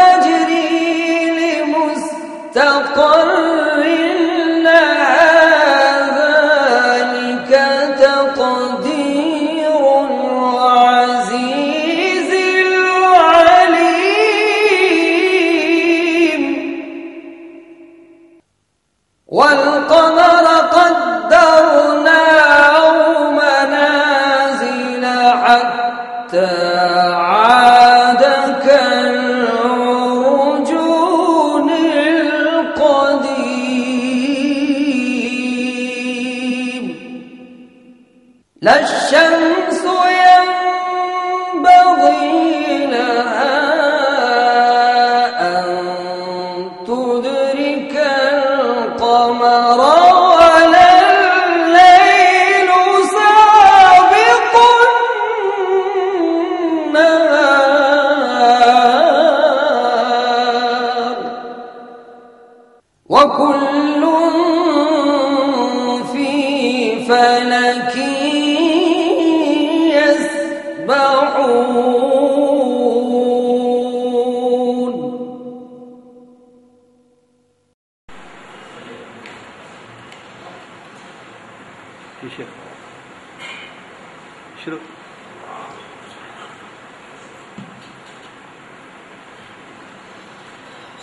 تجري لمستقر. لا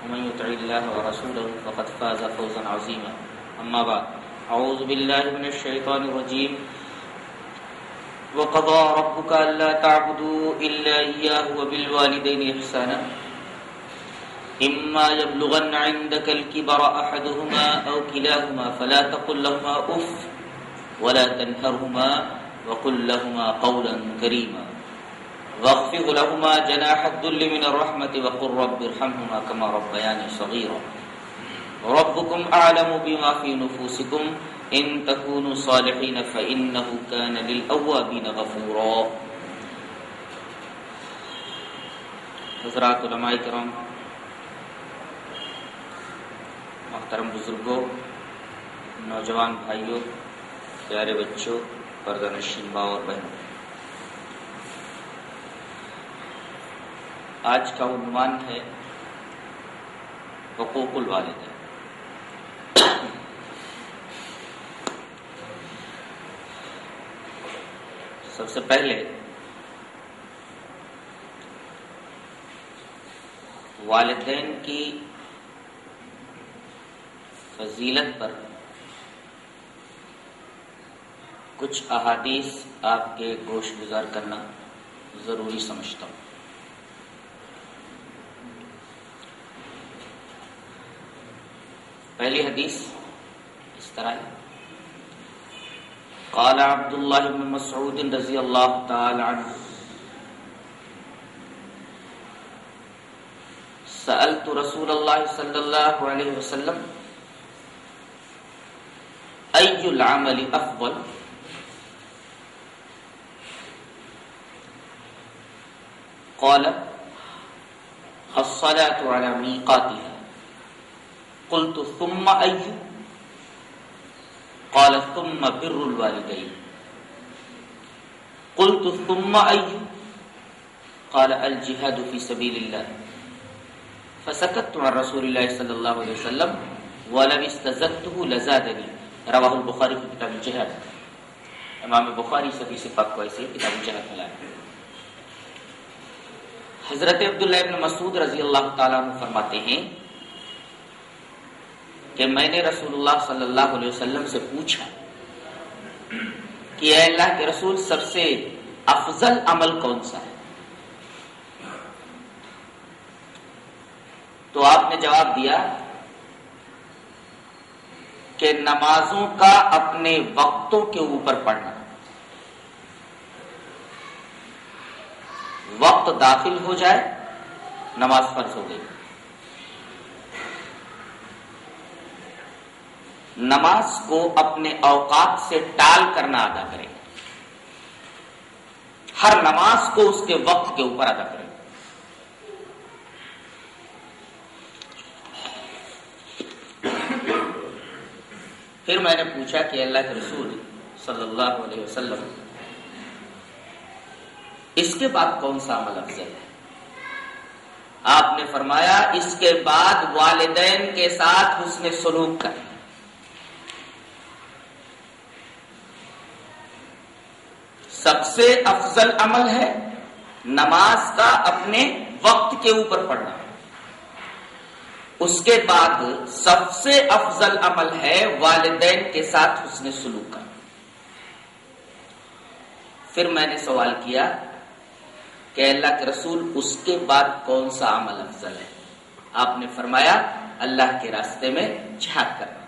ومن يطع الله ورسوله فقد فاز فوزا عظيما. أما بعد أعوذ بالله من الشيطان الرجيم. وقضى ربك ألا تعبدوا إلا إياه وبالوالدين إحسانا. إما يبلغن عندك الكبر أحدهما أو كلاهما فلا تقل لهما أف ولا تنهرهما وقل لهما قولا كريما. واخفض لهما جناح الذل من الرحمة وقل رب ارحمهما كما ربياني صغيرا. ربكم أعلم بما في نفوسكم. إن تكونوا صالحين فإنه كان للأوابين غفورا. حضرات علماء کرام محترم بزرگوں نوجوان بھائیوں پیارے بچوں پردہ نشین ماں بہنوں آج کا عنوان ہے حقوق الوالدین۔ سب سے پہلے والدین کی فضیلت پر کچھ احادیث آپ کے گوش گزار کرنا ضروری سمجھتا ہوں۔ پہلی حدیث اس طرح ہے۔ قال عبد الله بن مسعود رضي الله تعالى عنه سألت رسول الله صلى الله عليه وسلم أي العمل أفضل؟ قال الصلاة على ميقاتها قلت ثم أي؟ قال ثم بر الوالدين. قلت ثم أي؟ قال الجهاد في سبيل الله. فسكت عن رسول الله صلى الله عليه وسلم ولم استزدته لزادني. رواه البخاري في كتاب الجهاد. امام بخاری سبھی سے پاک کو ایسے کتاب الجہاد ملا حضرت عبداللہ ابن مسعود رضی اللہ تعالیٰ عنہ فرماتے ہیں کہ میں نے رسول اللہ صلی اللہ علیہ وسلم سے پوچھا کہ اے اللہ کے رسول سب سے افضل عمل کون سا ہے؟ تو آپ نے جواب دیا کہ نمازوں کا اپنے وقتوں کے اوپر پڑھنا۔ وقت داخل ہو جائے، نماز فرض ہو گئی۔ نماز کو اپنے اوقات سے ٹال کرنا ادا کرے۔ ہر نماز کو اس کے وقت کے اوپر ادا کرے۔ پھر میں نے پوچھا کہ اللہ کے رسول صلی اللہ علیہ وسلم، اس کے بعد کون سا عمل افضل ہے؟ آپ نے فرمایا، اس کے بعد والدین کے ساتھ حسن سلوک کریں سب سے افضل عمل ہے نماز کا اپنے وقت کے اوپر پڑھنا۔ اس کے بعد سب سے افضل عمل ہے والدین کے ساتھ حسن سلوک کرنا پھر میں نے سوال کیا کہ اللہ کے رسول، اس کے بعد کون سا عمل افضل ہے؟ آپ نے فرمایا، اللہ کے راستے میں جھاگ کرنا۔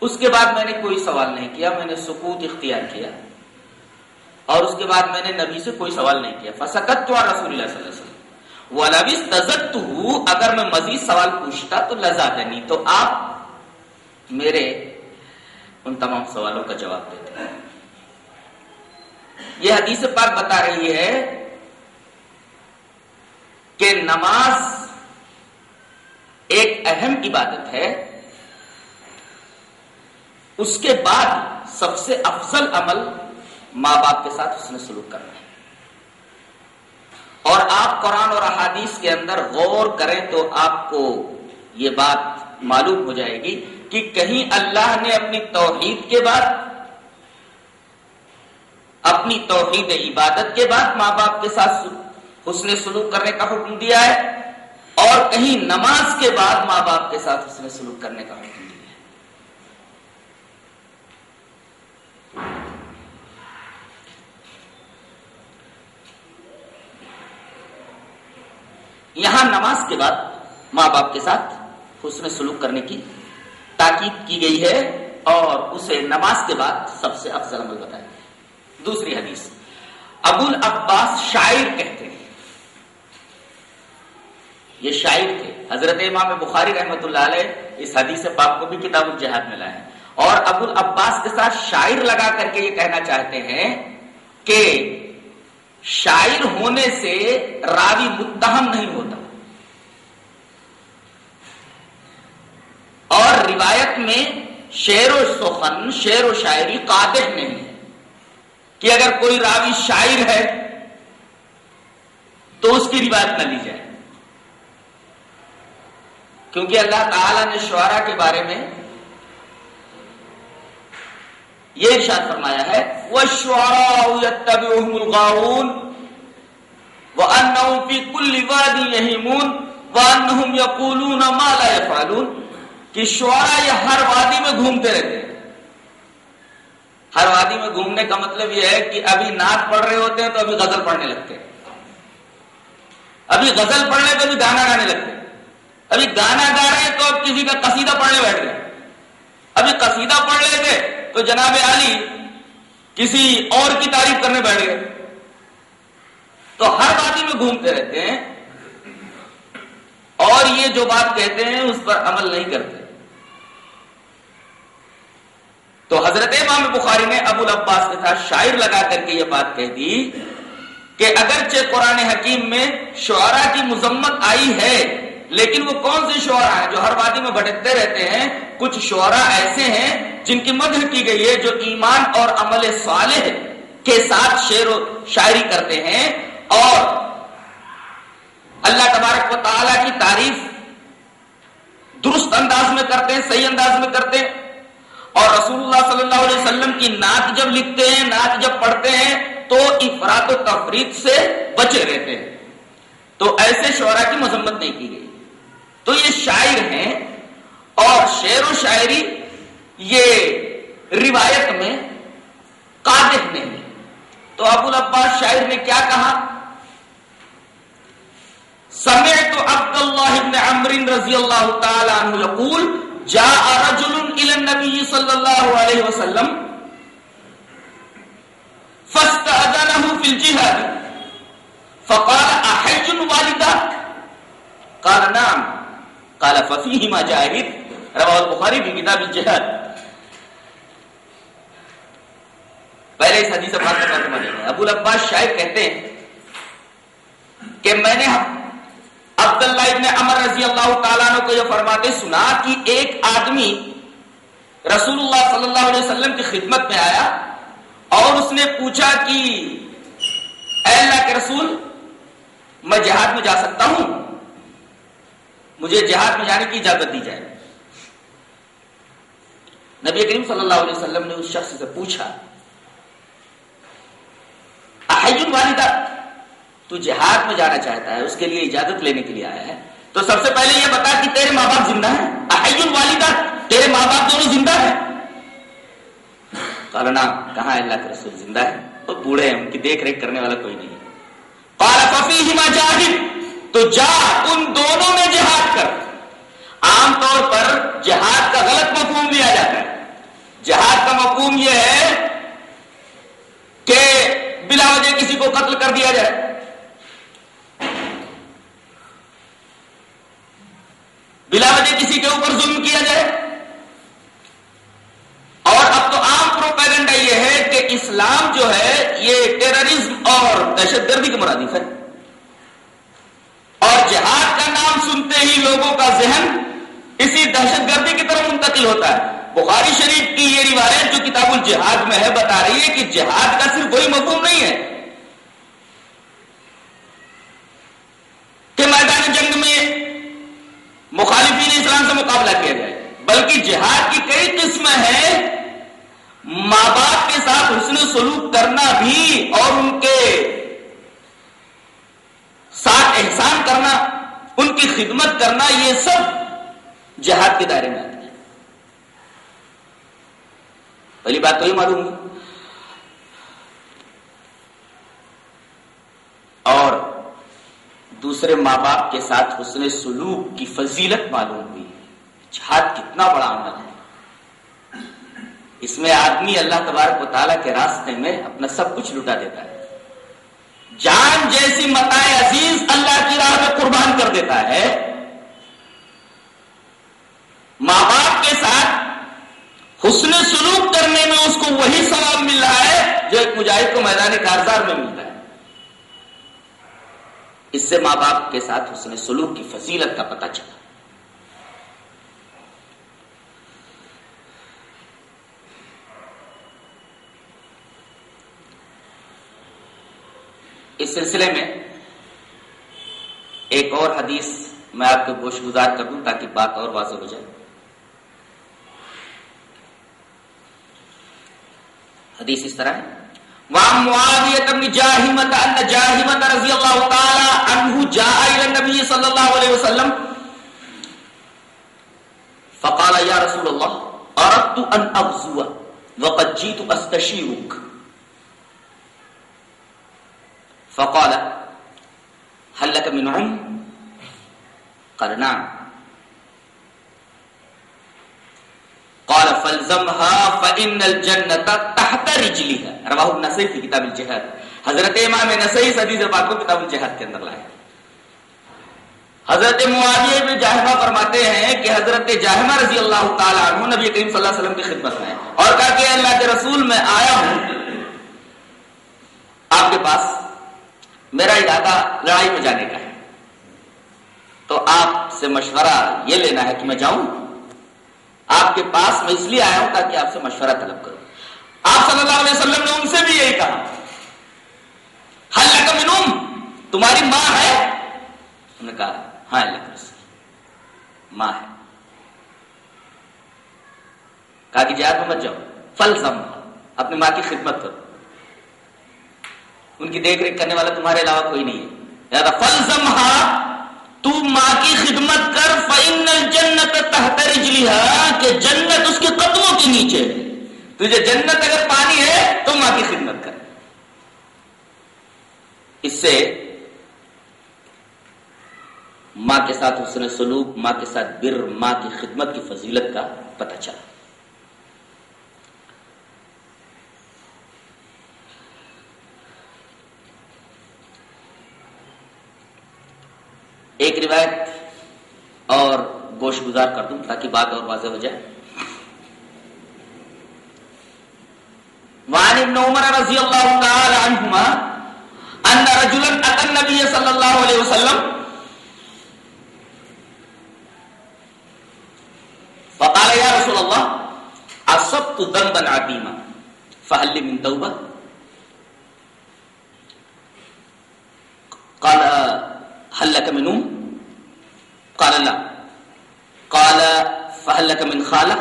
اس کے بعد میں نے کوئی سوال نہیں کیا، میں نے سکوت اختیار کیا۔ اور اس کے بعد میں نے نبی سے کوئی سوال نہیں کیا۔ فسکت تو رسول اللہ صلی اللہ علیہ وسلم اگر میں مزید سوال پوچھتا تو لذا دینی تو آپ میرے ان تمام سوالوں کا جواب دیتے ہیں۔ یہ حدیث پاک بتا رہی ہے کہ نماز ایک اہم عبادت ہے۔ اس کے بعد سب سے افضل عمل ماں باپ کے ساتھ اس نے سلوک کرنا ہے۔ اور آپ قرآن اور احادیث کے اندر غور کریں تو آپ کو یہ بات معلوم ہو جائے گی کہ کہیں اللہ نے اپنی توحید کے بعد، اپنی توحید عبادت کے بعد ماں باپ کے ساتھ حسن سلوک کرنے کا حکم دیا ہے، اور کہیں نماز کے بعد ماں باپ کے ساتھ حسن سلوک کرنے کا حکم یہاں نماز کے بعد ماں باپ کے ساتھ حسن سلوک کرنے کی تاکید کی گئی ہے اور اسے نماز کے بعد سب سے افضل عمل بتایا دوسری حدیث۔ ابو العباس شاعر کہتے ہیں۔ یہ شاعر تھے۔ حضرت امام بخاری رحمت اللہ علیہ اس حدیث پاک کو بھی کتاب الجہاد میں لائے اور ابو العباس کے ساتھ شاعر لگا کر کے یہ کہنا چاہتے ہیں کہ شاعر ہونے سے راوی متہم نہیں ہوتا۔ اور روایت میں شعر و سخن، شعر و شاعری قادر نہیں ہے۔ کہ اگر کوئی راوی شاعر ہے تو اس کی روایت نہ لی جائے۔ کیونکہ اللہ تعالی نے شعرا کے بارے میں یہ ارشاد فرمایا ہے وہ شعرا الغاؤن وہ ان فی کل وادی یہیمون وانہم یقولون ما لا یفعلون کہ شعرا یہ ہر وادی میں گھومتے رہتے ہیں۔ ہر وادی میں گھومنے کا مطلب یہ ہے کہ ابھی نعت پڑھ رہے ہوتے ہیں تو ابھی غزل پڑھنے لگتے ہیں۔ ابھی غزل پڑھنے تو ابھی گانا گانے لگتے ہیں۔ ابھی گانا گا رہے تو اب کسی کا قصیدہ پڑھنے بیٹھ گئے۔ ابھی قصیدہ پڑھ رہے تھے تو جناب علی کسی اور کی تعریف کرنے بیٹھ گئے۔ تو ہر وادی میں گھومتے رہتے ہیں۔ اور یہ جو بات کہتے ہیں، اس پر عمل نہیں کرتے۔ تو حضرت امام بخاری نے ابو العباس کے ساتھ شاعر لگا کر کے یہ بات کہہ دی کہ اگرچہ قرآن حکیم میں شعرا کی مذمت آئی ہے لیکن وہ کون سے شعرا ہیں جو ہر وادی میں بھٹکتے رہتے ہیں؟ کچھ شعرا ایسے ہیں جن کی مدح کی گئی ہے جو ایمان اور عمل صالح کے ساتھ شعر و شاعری کرتے ہیں اور اللہ تبارک و تعالی کی تعریف درست انداز میں کرتے ہیں، صحیح انداز میں کرتے ہیں۔ اور رسول اللہ صلی اللہ علیہ وسلم کی نعت جب لکھتے ہیں، نعت جب پڑھتے ہیں، تو افراد و تفریح سے بچے رہتے ہیں۔ تو ایسے شعرا کی مذمت نہیں کی گئی۔ تو یہ شاعر ہیں اور شعر و شاعری یہ روایت میں قادر نہیں تو ابو العباس شاعر نے کیا کہا؟ سمعت عبد الله بن عمرو رضي الله تعالى عنه يقول جاء رجل الى النبي صلى الله عليه وسلم فاستأذنه في الجهاد، فقال احج والدك؟ قال، نعم۔ قال ففيهما جاهد. رواه البخاري في كتاب الجهاد. پہلے اس حدیث سے بات کرنا سمجھیں ابو العباس شاعر کہتے ہیں کہ میں نے عبداللہ ابن عمر رضی اللہ تعالیٰ نے کو یہ فرماتے سنا کہ ایک آدمی رسول اللہ صلی اللہ علیہ وسلم کی خدمت میں آیا اور اس نے پوچھا کہ اے اللہ کے رسول، میں جہاد میں جا سکتا ہوں؟ مجھے جہاد میں جانے کی اجازت دی جائے۔ نبی کریم صلی اللہ علیہ وسلم نے اس شخص سے پوچھا والدہ، تو جہاد میں جانا چاہتا ہے، اس کے لیے اجازت لینے کے لیے آیا ہے؟ تو سب سے پہلے یہ بتا کہ تیرے ماں باپ زندہ ہیں۔ الوالدہ تیرے ماں باپ دونوں زندہ ہیں۔ کالنا کہاں اللہ کے رسول؟ زندہ ہے وہ بوڑھے ہیں، ان کی دیکھ ریکھ کرنے والا کوئی نہیں جاہد۔ تو جا ان دونوں میں جہاد کر۔ عام طور پر جہاد کا غلط مفہوم لیا جاتا ہے۔ جہاد کا مفہوم یہ ہے کہ بلا وجہ کسی کو قتل کر دیا جائے۔ بلا وجہ کسی کے اوپر ظلم کیا جائے۔ اور اب تو عام پروپیگنڈا یہ ہے کہ اسلام جو ہے یہ ٹیررزم اور دہشت گردی کے مرادف ہے۔ اور جہاد کا نام سنتے ہی لوگوں کا ذہن اسی دہشت گردی کی طرف منتقل ہوتا ہے۔ بخاری شریف کی یہ روایت جو کتاب الجہاد میں ہے بتا رہی ہے کہ جہاد کا صرف وہی مفہوم نہیں ہے کہ میدان جنگ میں مخالفین اسلام سے مقابلہ کیا جائے، بلکہ جہاد کی کئی قسمیں ہیں۔ ماں باپ کے ساتھ حسن سلوک کرنا بھی اور ان کے ساتھ احسان کرنا، ان کی خدمت کرنا، یہ سب جہاد کے دائرے میں آتے ہیں۔ پہلی بات تو یہ معلوم اور دوسرے ماں باپ کے ساتھ حسن سلوک کی فضیلت معلوم ہوئی جہاد کتنا بڑا عمل ہے۔ اس میں آدمی اللہ تبارک و تعالیٰ کے راستے میں اپنا سب کچھ لٹا دیتا ہے۔ جان جیسی متائے عزیز اللہ کی راہ میں قربان کر دیتا ہے، ماں باپ کے ساتھ حسن سلوک کرنے میں اس کو وہی ثواب مل رہا ہے جو ایک مجاہد کو میدان کارزار میں ملتا ہے۔ اس سے ماں باپ کے ساتھ حسن سلوک کی فضیلت کا پتہ چلا۔ اس سلسلے میں ایک اور حدیث میں آپ کو گوش گزار کر دوں تاکہ بات اور واضح ہو جائے۔ حدیث اس طرح ہے۔ وعن معاوية بن جاهمة أن جاهمة رضي الله تعالى عنه جاء إلى النبي صلى الله عليه وسلم فقال يا رسول الله أردت أن أغزو وقد جيت أستشيرك فقال، هل لك من عم قال، نعم. قال فلزمها فإن الجنة تحت رجلها. رواه النسائی في کتاب الجهاد. حضرت امام نسائی حدیث پاک کو کتاب الجهاد کے اندر لائے حضرت معاویہ بن جاہمہ فرماتے ہیں کہ حضرت جاہمہ رضی اللہ تعالی عنہ نبی کریم صلی اللہ علیہ وسلم کی خدمت میں اور کہا کہ اللہ کے رسول میں آیا ہوں۔ آپ کے پاس میرا ارادہ لڑائی میں جانے کا ہے۔ تو آپ سے مشورہ یہ لینا ہے کہ میں جاؤں۔ آپ کے پاس میں اس لیے آیا ہوں تاکہ آپ سے مشورہ طلب کروں۔ آپ صلی اللہ علیہ وسلم نے ان سے بھی یہی کہا۔ حل منوم تمہاری ماں ہے؟ انہوں نے کہا ہاں اللہ کا رسول۔ ماں ہے۔ کہا کہ جی، جہاد میں مت جاؤ۔ فل سم اپنی ماں کی خدمت کرو۔ ان کی دیکھ ریکھ کرنے والا تمہارے علاوہ کوئی نہیں ہے۔ فل سمہا تو ماں کی خدمت کر فن جنت تحت رجلیہا کہ جنت اس کے قدموں کے نیچے۔ تجھے جنت اگر پانی ہے، تو ماں کی خدمت کر۔ اس سے ماں کے ساتھ حسن سلوک، ماں کے ساتھ بر، ماں کی خدمت کی فضیلت کا پتہ چلا ایک روایت اور گوشت گزار کر دوں تاکہ بات اور واضح ہو جائے۔ وعن ابن عمر رضی اللہ تعالی عنہما ان رجلا اتى النبي صلى الله عليه وسلم فقال يا رسول الله اصبت ذنبا عظيما فهل من توبه قال، هل لك من ام قال، لا۔ قال فهل لك من خاله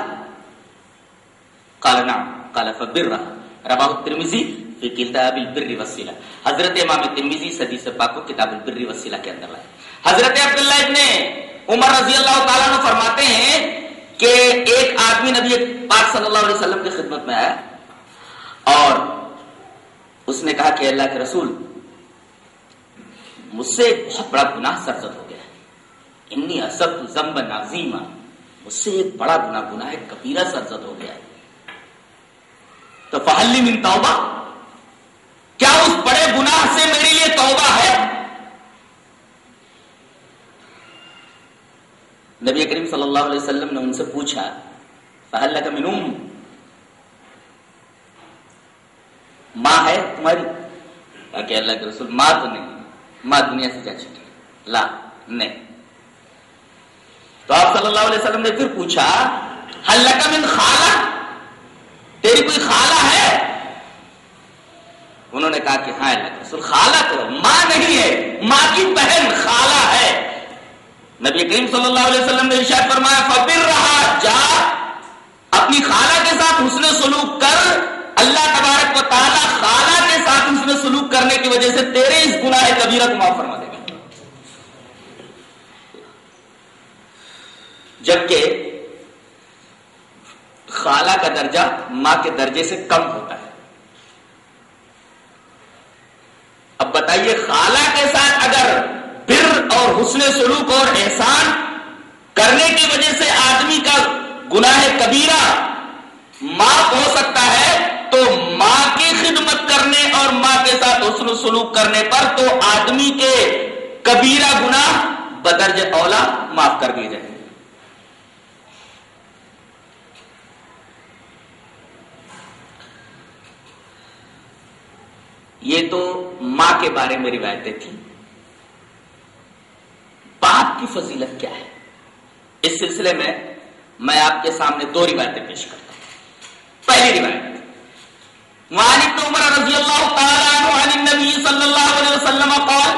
قال، نعم. قال فبرها رواه الترمذي فی کتاب البر وسیلہ حضرت امام ترمذی حدیث پاک کو کتاب البر وسیلہ کے اندر لائے حضرت عبداللہ ابن عمر رضی اللہ تعالیٰ نے فرماتے ہیں کہ ایک آدمی نبی پاک صلی اللہ علیہ وسلم کی خدمت میں آیا اور اس نے کہا کہ اللہ کے رسول مجھ سے ایک بہت بڑا گناہ سرزد ہو گیا انی اسب زمب نازیما مجھ سے ایک بڑا گناہ گناہ کبیرہ سرزد ہو گیا ہے۔ تو فہلی من توبہ۔ کیا اس بڑے گناہ سے میرے لیے توبہ ہے؟ نبی کریم صلی اللہ علیہ وسلم نے ان سے پوچھا فہل کا منوم ماں ہے تمہاری؟ کہ اللہ کے رسول، ماں تو نہیں، ماں دنیا سے جا چکی لا، نہیں۔ تو آپ صلی اللہ علیہ وسلم نے پھر پوچھا حل من خالہ؟ تیری کوئی خالہ ہے؟ انہوں نے کہا کہ ہاں اللہ رسول، خالہ تو ماں نہیں ہے، ماں کی بہن خالہ ہے۔ نبی کریم صلی اللہ علیہ وسلم نے ارشاد فرمایا، فبر رہا، جا، اپنی خالہ کے ساتھ حسن سلوک کر۔ اللہ تبارک و تعالی خالہ کے ساتھ حسن سلوک کرنے کی وجہ سے تیرے اس گناہ کبیرہ کو معاف فرما دے گا۔ جبکہ خالہ کا درجہ ماں کے درجے سے کم ہوتا ہے۔ اب بتائیے خالہ کے ساتھ اگر بر اور حسن سلوک اور احسان کرنے کی وجہ سے آدمی کا گناہ کبیرہ معاف ہو سکتا ہے، تو ماں کی خدمت کرنے اور ماں کے ساتھ حسن سلوک کرنے پر تو آدمی کے کبیرہ گناہ بدرج اولا معاف کر دیے جائیں۔ یہ تو ماں کے بارے میں روایتیں تھیں۔ باپ کی فضیلت کیا ہے؟ اس سلسلے میں میں آپ کے سامنے دو روایتیں پیش کرتا ہوں۔ پہلی روایت، وعن عمر رضی اللہ تعالی عنہ عن النبی صلی اللہ علیہ وسلم قال،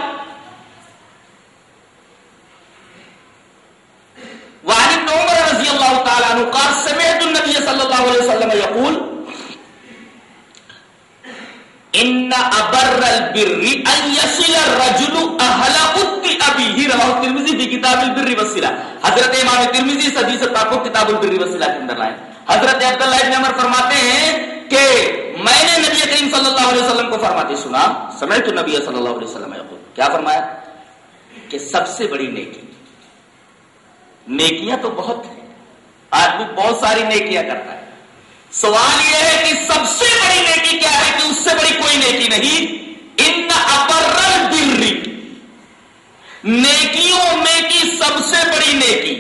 وعن عمر رضی اللہ تعالی عنہ قال، سمعت النبی صلی اللہ علیہ وسلم يقول ان ابر البر ان يصل الرجل اهل ابيه رواه البر حضرت امام ترمذی حدیث کو کتاب البر کے اندر لائے. حضرت عبداللہ ابن عمر فرماتے ہیں کہ میں نے نبی کریم صلی اللہ علیہ وسلم کو فرماتے سنا، سمعت النبي صلی اللہ علیہ وسلم یقول، کیا فرمایا؟ کہ سب سے بڑی نیکی. نیکیاں تو بہت ہیں، آدمی بہت ساری نیکیاں کرتا ہے سوال یہ ہے کہ سب سے بڑی نیکی کیا ہے کہ اس سے بڑی کوئی نیکی نہیں؟ ان ابرل بری نیکیوں میں کی سب سے بڑی نیکی،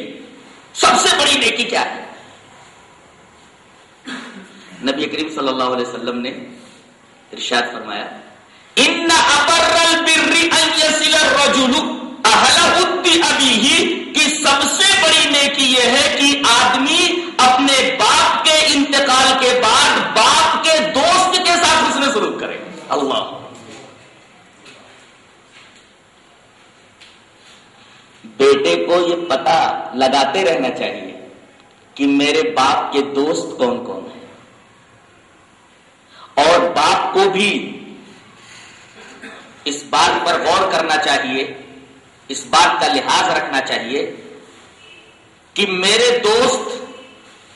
سب سے بڑی نیکی کیا ہے؟ نبی کریم صلی اللہ علیہ وسلم نے ارشاد فرمایا، ان ابرل بری ان يصل ابھی ہی سب سے بڑی نیکی یہ ہے کہ آدمی اپنے باپ کے انتقال کے بعد باپ کے دوست کے ساتھ اس نے سلوک کرے اللہ۔ بیٹے کو یہ پتا لگاتے رہنا چاہیے کہ میرے باپ کے دوست کون کون ہیں۔ اور باپ کو بھی اس بات پر غور کرنا چاہیے، اس بات کا لحاظ رکھنا چاہیے کہ میرے دوست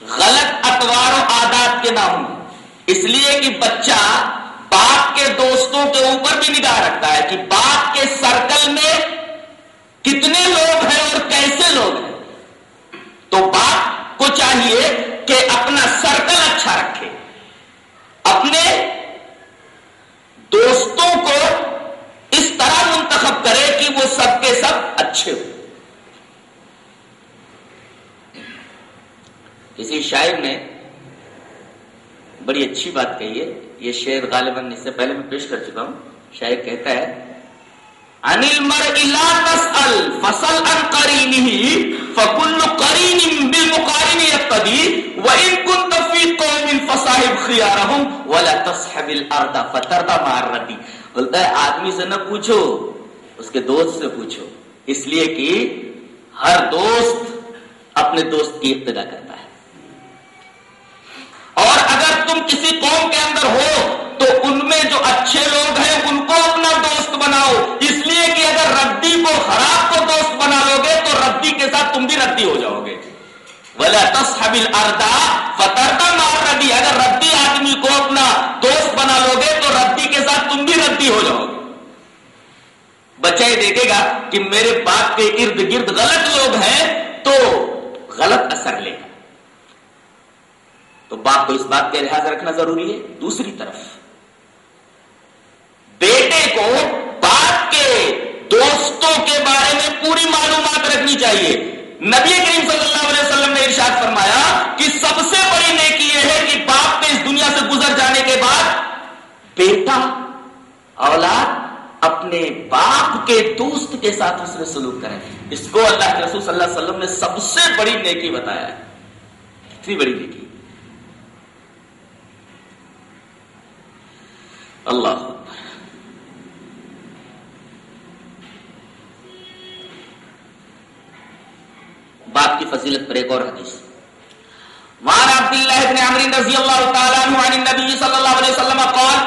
غلط اتوار و عادات کے نہ ہوں۔ اس لیے کہ بچہ باپ کے دوستوں کے اوپر بھی نگاہ رکھتا ہے کہ باپ کے سرکل میں کتنے لوگ ہیں اور کیسے لوگ ہیں۔ تو باپ کو چاہیے کہ اپنا سرکل اچھا رکھے۔ اپنے دوستوں کو اس طرح منتخب کرے کہ وہ سب کے سب اچھے ہو کسی شاعر نے بڑی اچھی بات کہی ہے۔ یہ شعر غالباً اس سے پہلے میں پیش کر چکا ہوں۔ شاعر کہتا ہے انل مر تسل فصل ان کرینی فکل کرین بل مقارنی وَإِن كُنْتَ فِي قَوْمٍ فَصَاحِبْ خِيَارَهُمْ وَلَا تَصْحَبِ الْأَرْضَ فَتَرْضَ مَعَ الرَّدِّ بولتا ہے، آدمی سے نہ پوچھو، اس کے دوست سے پوچھو۔ اس لیے کہ ہر دوست اپنے دوست کی ابتدا کرتا ہے۔ اگر تم کسی قوم کے اندر ہو، تو ان میں جو اچھے لوگ ہیں، ان کو اپنا دوست بناؤ۔ اس لیے کہ اگر ردی کو خراب کو دوست بنا لو گے تو ردی کے ساتھ تم بھی ردی ہو جاؤ گے اردا فترتا مار ردی اگر ردی آدمی کو اپنا دوست بنا لو گے تو ردی کے ساتھ تم بھی ردی ہو جاؤ۔ گے بچہ یہ دیکھے گا کہ میرے باپ کے ارد گرد غلط لوگ ہیں، تو غلط اثر لے۔ گا تو باپ کو اس بات کا لحاظ رکھنا ضروری ہے۔ دوسری طرف، بیٹے کو باپ کے دوستوں کے بارے میں پوری معلومات رکھنی چاہیے۔ نبی کریم صلی اللہ علیہ وسلم نے ارشاد فرمایا کہ سب سے بڑی نیکی یہ ہے کہ باپ کے اس دنیا سے گزر جانے کے بعد بیٹا، اولاد اپنے باپ کے دوست کے ساتھ اس نے سلوک کریں۔ اس کو اللہ کے رسول صلی اللہ علیہ وسلم نے سب سے بڑی نیکی بتایا ہے۔ کتنی بڑی نیکی۔ اللہ۔ باپ کی فضیلت پر ایک اور حدیث۔ وعن عبد الله بن عمرو رضي الله تعالى عنه عن النبي صلى الله عليه وسلم قال،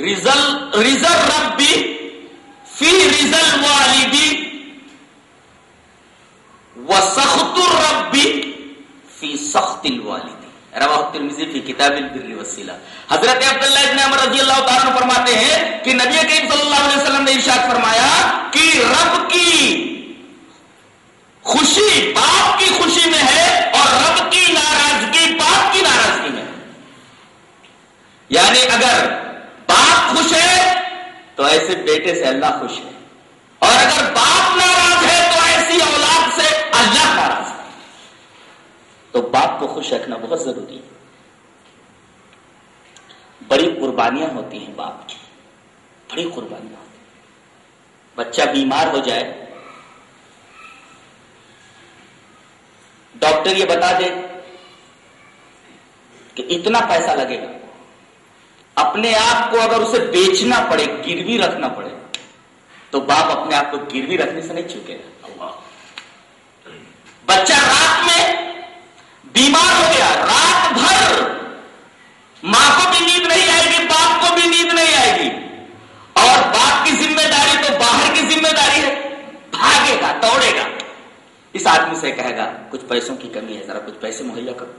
رزل رزل ربي في رزل والدي وسخط الرب في سخط الوالد. رواہ ترمذی فی کتاب البر والصلہ حضرت عبداللہ ابن عمر رضی اللہ تعالیٰ عنہ فرماتے ہیں کہ نبی کریم صلی اللہ علیہ وسلم نے ارشاد فرمایا کہ رب کی خوشی باپ کی خوشی میں ہے اور رب کی ناراضگی باپ کی ناراضگی میں یعنی اگر باپ خوش ہے تو ایسے بیٹے سے اللہ خوش ہے اور اگر باپ ناراض تو باپ کو خوش رکھنا بہت ضروری ہے۔ بڑی قربانیاں ہوتی ہیں باپ کی۔ بڑی قربانیاں ہوتی ہیں۔ بچہ بیمار ہو جائے۔ ڈاکٹر یہ بتا دے کہ اتنا پیسہ لگے گا۔ اپنے آپ کو اگر اسے بیچنا پڑے، گروی رکھنا پڑے، تو باپ اپنے آپ کو گروی رکھنے سے نہیں چکے۔ گا بچہ رات بیمار ہو گیا، رات بھر۔ ماں کو بھی نیند نہیں آئے گی، باپ کو بھی نیند نہیں آئے گی۔ اور باپ کی ذمہ داری تو باہر کی ذمہ داری ہے۔ بھاگے گا، دوڑے گا۔ اس آدمی سے کہے گا، کچھ پیسوں کی کمی ہے، ذرا کچھ پیسے مہیا کرو۔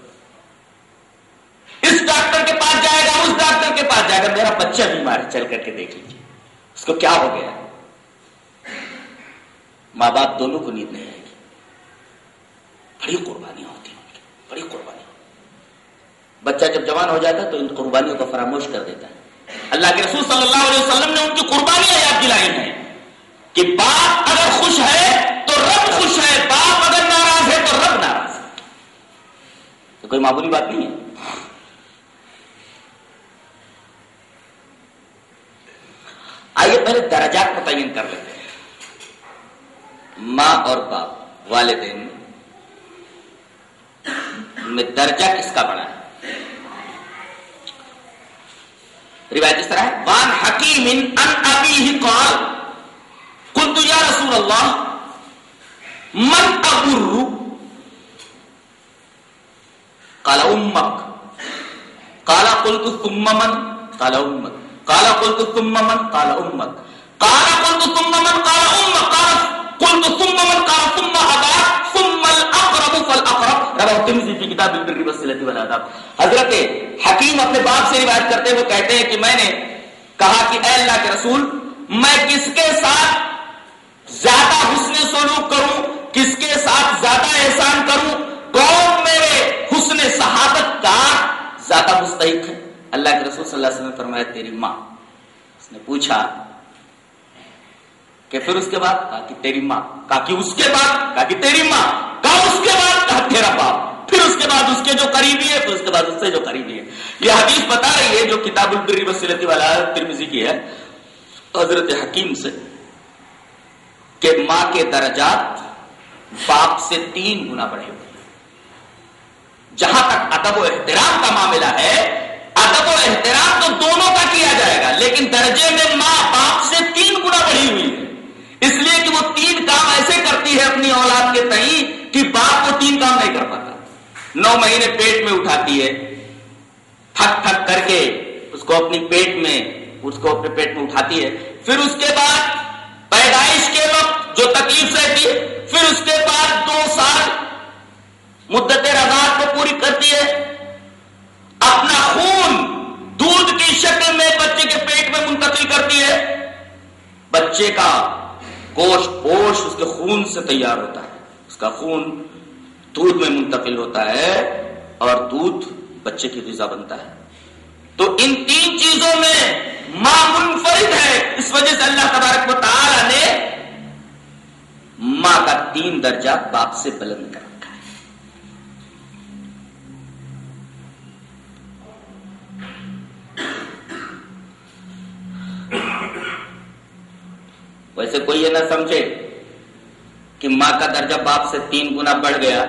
اس ڈاکٹر کے پاس جائے گا، اس ڈاکٹر کے پاس جائے گا، میرا بچہ بیمار ہے، چل کر کے دیکھ لیجیے اس کو کیا ہو گیا؟ ماں باپ دونوں کو نیند نہیں آئے گی۔ بڑی قربانیاں ہوتی ہیں۔ بڑی قربانی۔ بچہ جب جوان ہو جاتا ہے تو ان قربانیوں کو فراموش کر دیتا ہے۔ اللہ کے رسول صلی اللہ علیہ وسلم نے ان کی قربانیاں یاد دلائی ہیں کہ باپ اگر خوش ہے تو رب خوش ہے، باپ اگر ناراض ہے تو رب ناراض ہے۔ تو کوئی معمولی بات نہیں ہے۔ آئیے پہلے درجات متعین کر لیتے ہیں۔ ماں اور باپ، والدین میں درجہ کس کا بڑا ہے؟ روایت اس طرح ہے وان حکیم ان ابی ہی قال قلت یا رسول اللہ من ابر قال امك قال قلت ثم من؟ قال امك قال قلت ثم من؟ قال امك قال قلت ثم من؟ قال امك قال قلت ثم من؟ قال ثم اباك ثم الاقرب فالاقرب رواه حضرت حکیم اپنے باپ سے روایت کرتے ہوئے کہتے ہیں کہ میں نے کہا کہ اے اللہ کے رسول، میں کس کے ساتھ زیادہ حسن سلوک کروں، کس کے ساتھ زیادہ احسان کروں؟ کون میرے حسن صحابت کا زیادہ مستحق ہے؟ اللہ کے رسول صلی اللہ علیہ وسلم نے فرمایا، تیری ماں۔ اس نے پوچھا کہ پھر اس کے بعد؟ کہا کہ تیری ماں۔ کہا کہ اس کے بعد؟ کہا کہ تیری ماں۔ کہا اس کے بعد؟ کہا تیرا باپ۔ پھر اس کے بعد اس کے جو قریبی ہے، پھر اس کے بعد اس سے جو قریبی ہے۔ یہ حدیث بتا رہی ہے جو کتاب البری وسیلتی والا ترمزی کی ہے۔ حضرت حکیم سے کہ ماں کے درجات باپ سے تین گنا بڑھے ہوئے جہاں تک ادب و احترام کا معاملہ ہے، ادب و احترام تو دونوں کا کیا جائے گا، لیکن درجے میں ماں باپ سے تین گنا بڑھی ہوئی ہے۔ اس لیے کہ وہ تین کام ایسے کرتی ہے اپنی اولاد کے تئیں کہ باپ وہ تین کام نہیں کر پاتا۔ نو مہینے پیٹ میں اٹھاتی ہے، تھک تھک کر کے اس کو اپنی پیٹ میں، اس کو اپنے پیٹ میں اٹھاتی ہے۔ پھر اس کے بعد پیدائش کے وقت جو تکلیف رہتی ہے، پھر اس کے بعد دو سال مدت رضاعت کو پوری کرتی ہے۔ اپنا خون دودھ کی شکل میں بچے کے پیٹ میں منتقل کرتی ہے۔ بچے کا گوشت گوشت اس کے خون سے تیار ہوتا ہے۔ اس کا خون دودھ میں منتقل ہوتا ہے اور دودھ بچے کی غذا بنتا ہے۔ تو ان تین چیزوں میں ماں منفرد ہے۔ اس وجہ سے اللہ تبارک و تعالی نے ماں کا تین درجہ باپ سے بلند کرا ویسے کوئی یہ نہ سمجھے کہ ماں کا درجہ باپ سے تین گنا بڑھ گیا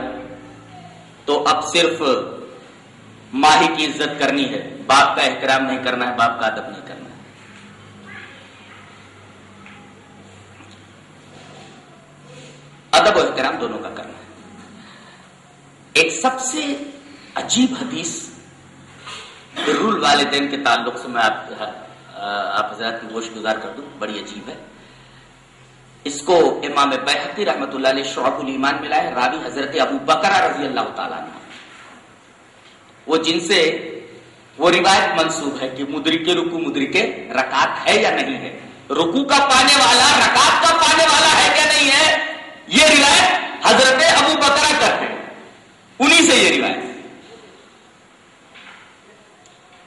تو اب صرف ماں ہی کی عزت کرنی ہے، باپ کا احترام نہیں کرنا ہے، باپ کا ادب نہیں کرنا ہے۔ ادب و احترام دونوں کا کرنا ہے۔ ایک سب سے عجیب حدیث رول والدین کے تعلق سے میں آپ ہاں، حضرات کی گوشت گزار کر دوں، بڑی عجیب ہے۔ اس کو امام بحقی رحمت اللہ علیہ شعب الایمان ملا ہے راوی حضرت ابو بکرا رضی اللہ تعالیٰ نے وہ جن سے وہ روایت منسوخ ہے کہ مدری کے رکو مدری کے رکعت ہے یا نہیں ہے رکو کا پانے والا، رکعت کا پانے والا ہے کیا نہیں ہے، یہ روایت حضرت ابو بکرا کرتے ہیں۔ انہی سے یہ روایت۔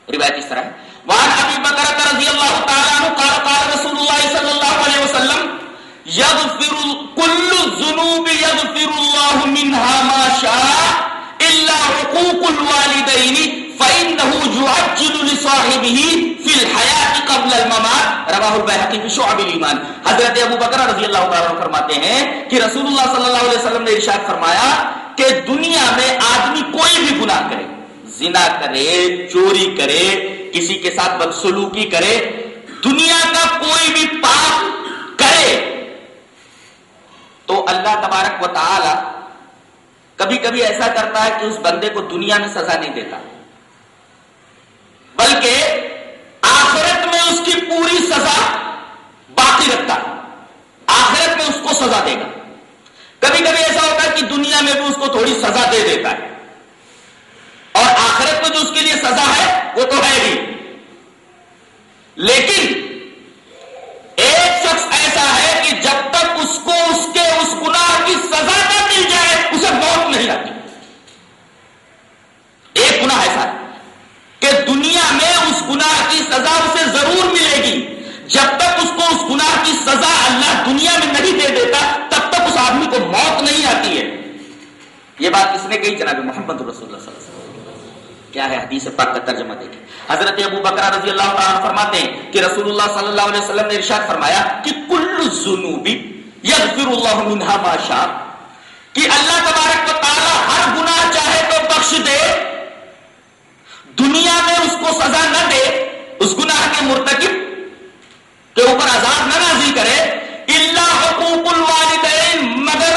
روایت اس طرح ہے۔ وہاں ابی بکرا رضی اللہ تعالیٰ قال قال رسول اللہ صلی اللہ علیہ وسلم یغفر کل الذنوب یغفر اللہ منها ما شاء الا حقوق الوالدین فانه يعجل لصاحبه في الحیات قبل الممات۔ رواہ البیہقی فی شعب الایمان۔ حضرت ابو بکر رضی اللہ تعالی عنہ فرماتے ہیں کہ رسول اللہ صلی اللہ علیہ وسلم نے ارشاد فرمایا کہ دنیا میں آدمی کوئی بھی گناہ کرے، زنا کرے، چوری کرے، کسی کے ساتھ بدسلوکی کرے، دنیا کا کوئی بھی پاپ کرے تو اللہ تبارک و تعالی کبھی کبھی ایسا کرتا ہے کہ اس بندے کو دنیا میں سزا نہیں دیتا۔ بلکہ آخرت میں اس کی پوری سزا باقی رکھتا ہے آخرت میں اس کو سزا دے گا کبھی کبھی ایسا ہوتا ہے کہ دنیا میں بھی اس کو تھوڑی سزا دے دیتا ہے اور آخرت میں جو اس کے لیے سزا ہے وہ تو ہے ہی لیکن ایک شخص ایسا ہے کہ جب تک اس کو اس کے اس گناہ کی سزا نہ مل جائے اسے موت نہیں آتی ایک گناہ ایسا ہے کہ دنیا میں اس گناہ کی سزا اسے ضرور ملے گی جب تک اس کو اس گناہ کی سزا اللہ دنیا میں نہیں دے دیتا تب تک اس آدمی کو موت نہیں آتی ہے یہ بات کس نے کہی جناب محمد رسول اللہ صلی اللہ علیہ وسلم کیا ہے حدیث پاک کا ترجمہ دیکھیں حضرت ابو بکرہ رضی اللہ تعالیٰ فرماتے ہیں کہ رسول اللہ صلی اللہ علیہ وسلم نے ارشاد فرمایا کہ کل ذنوبی یغفر اللہ منہا ما شاء، کہ اللہ تبارک و تعالی ہر گناہ چاہے تو بخش دے، دنیا میں اس کو سزا نہ دے، اس گناہ کے مرتکب کے اوپر عذاب نہ نازل کرے اللہ حقوق الوالدین مگر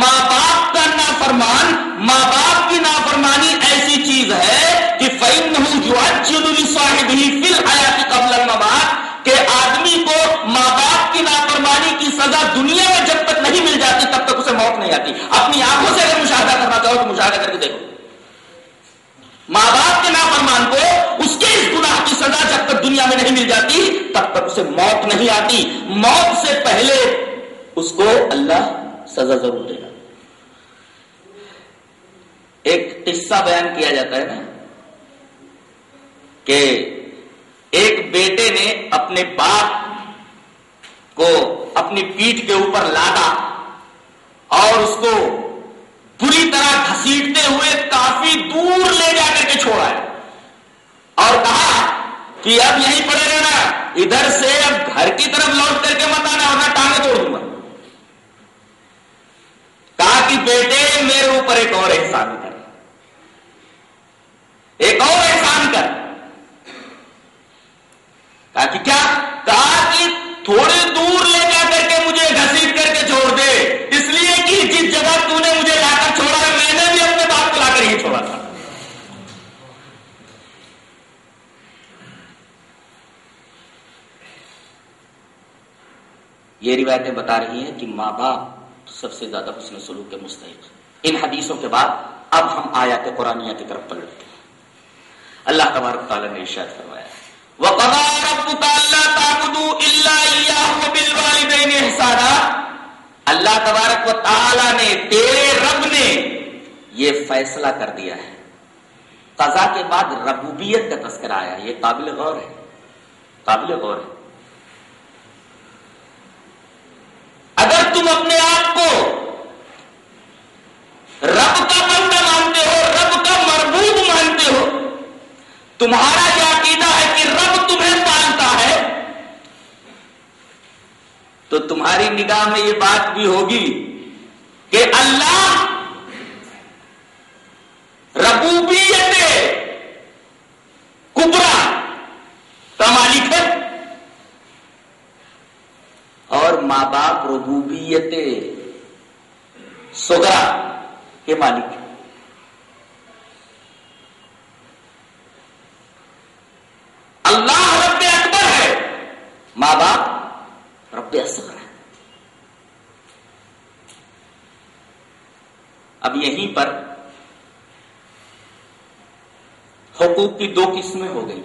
ماں باپ کا نافرمان، ماں باپ کی نافرمانی ایسی چیز ہے کہ فَإِنَّهُ يُعَجِّلُ لِصَاحِبِهِ فِي الْحَيَاةِ قَبْلَ الْمَمَاتِ کہ آدمی کو ماں باپ کی نافرمانی کی سزا دنیا میں جب تک نہیں مل جاتی تب تک اسے موت نہیں آتی۔ اپنی آنکھوں سے اگر مشاہدہ کرنا چاہو تو مشاہدہ کر کے دیکھو۔ ماں باپ کے نافرمان کو اس کے اس گناہ کی سزا جب تک دنیا میں نہیں مل جاتی، تب تک اسے موت نہیں آتی۔ موت سے پہلے اس کو اللہ سزا ضرور دے گا۔ ایک قصہ بیان کیا جاتا ہے نا کہ ایک بیٹے نے اپنے باپ کو اپنی پیٹھ کے اوپر لادا اور اس کو پوری طرح گھسیٹتے ہوئے کافی دور لے جا کر کے چھوڑا ہے۔ اور کہا کہ اب یہیں پڑے رہنا، ادھر سے اب گھر کی طرف لوٹ کر کے مت آنا، ورنہ ٹانگیں توڑ دوں گا۔ کہا کہ بیٹے، میرے اوپر ایک اور احسان کر۔ ایک اور احسان کر۔ کہا کہ کیا؟ کہا کہ تھوڑے دور لے جا کر کے مجھے گھسیٹ کر کے چھوڑ دے اس لیے کہ جس جگہ تو نے مجھے لا کر چھوڑا ہے میں نے بھی اپنے باپ کو لا کر ہی چھوڑا تھا یہ روایتیں بتا رہی ہیں کہ ماں باپ سب سے زیادہ حسن سلوک کے مستحق ان حدیثوں کے بعد اب ہم آیات قرآنیہ کی طرف پلٹتے ہیں۔ اللہ تبارک تعالیٰ نے ارشاد فرمایا وَقَضَى رَبُّكَ أَلَّا تَعْبُدُوا إِلَّا إِيَّاهُ وَبِالْوَالِدَيْنِ إِحْسَانًا۔ اللہ تبارک و تعالی نے تیرے رب نے یہ فیصلہ کر دیا ہے۔ قضا کے بعد ربوبیت کا تذکرہ آیا یہ قابل غور ہے۔ قابل غور ہے اگر تم اپنے آپ کو رب کا بندہ مانتے ہو، رب کا مربوب مانتے ہو۔ تمہارا یہ عقیدہ ہے کہ رب تمہیں پالتا ہے، تو تمہاری نگاہ میں یہ بات بھی ہوگی کہ اللہ ربوبیت، کبرا کا مالک ہے اور ماں باپ ربوبیت سگرا کے مالک اللہ رب اکبر ہے ماں باپ رب اصغر ہے۔ اب یہیں پر حقوق کی دو قسمیں ہو گئی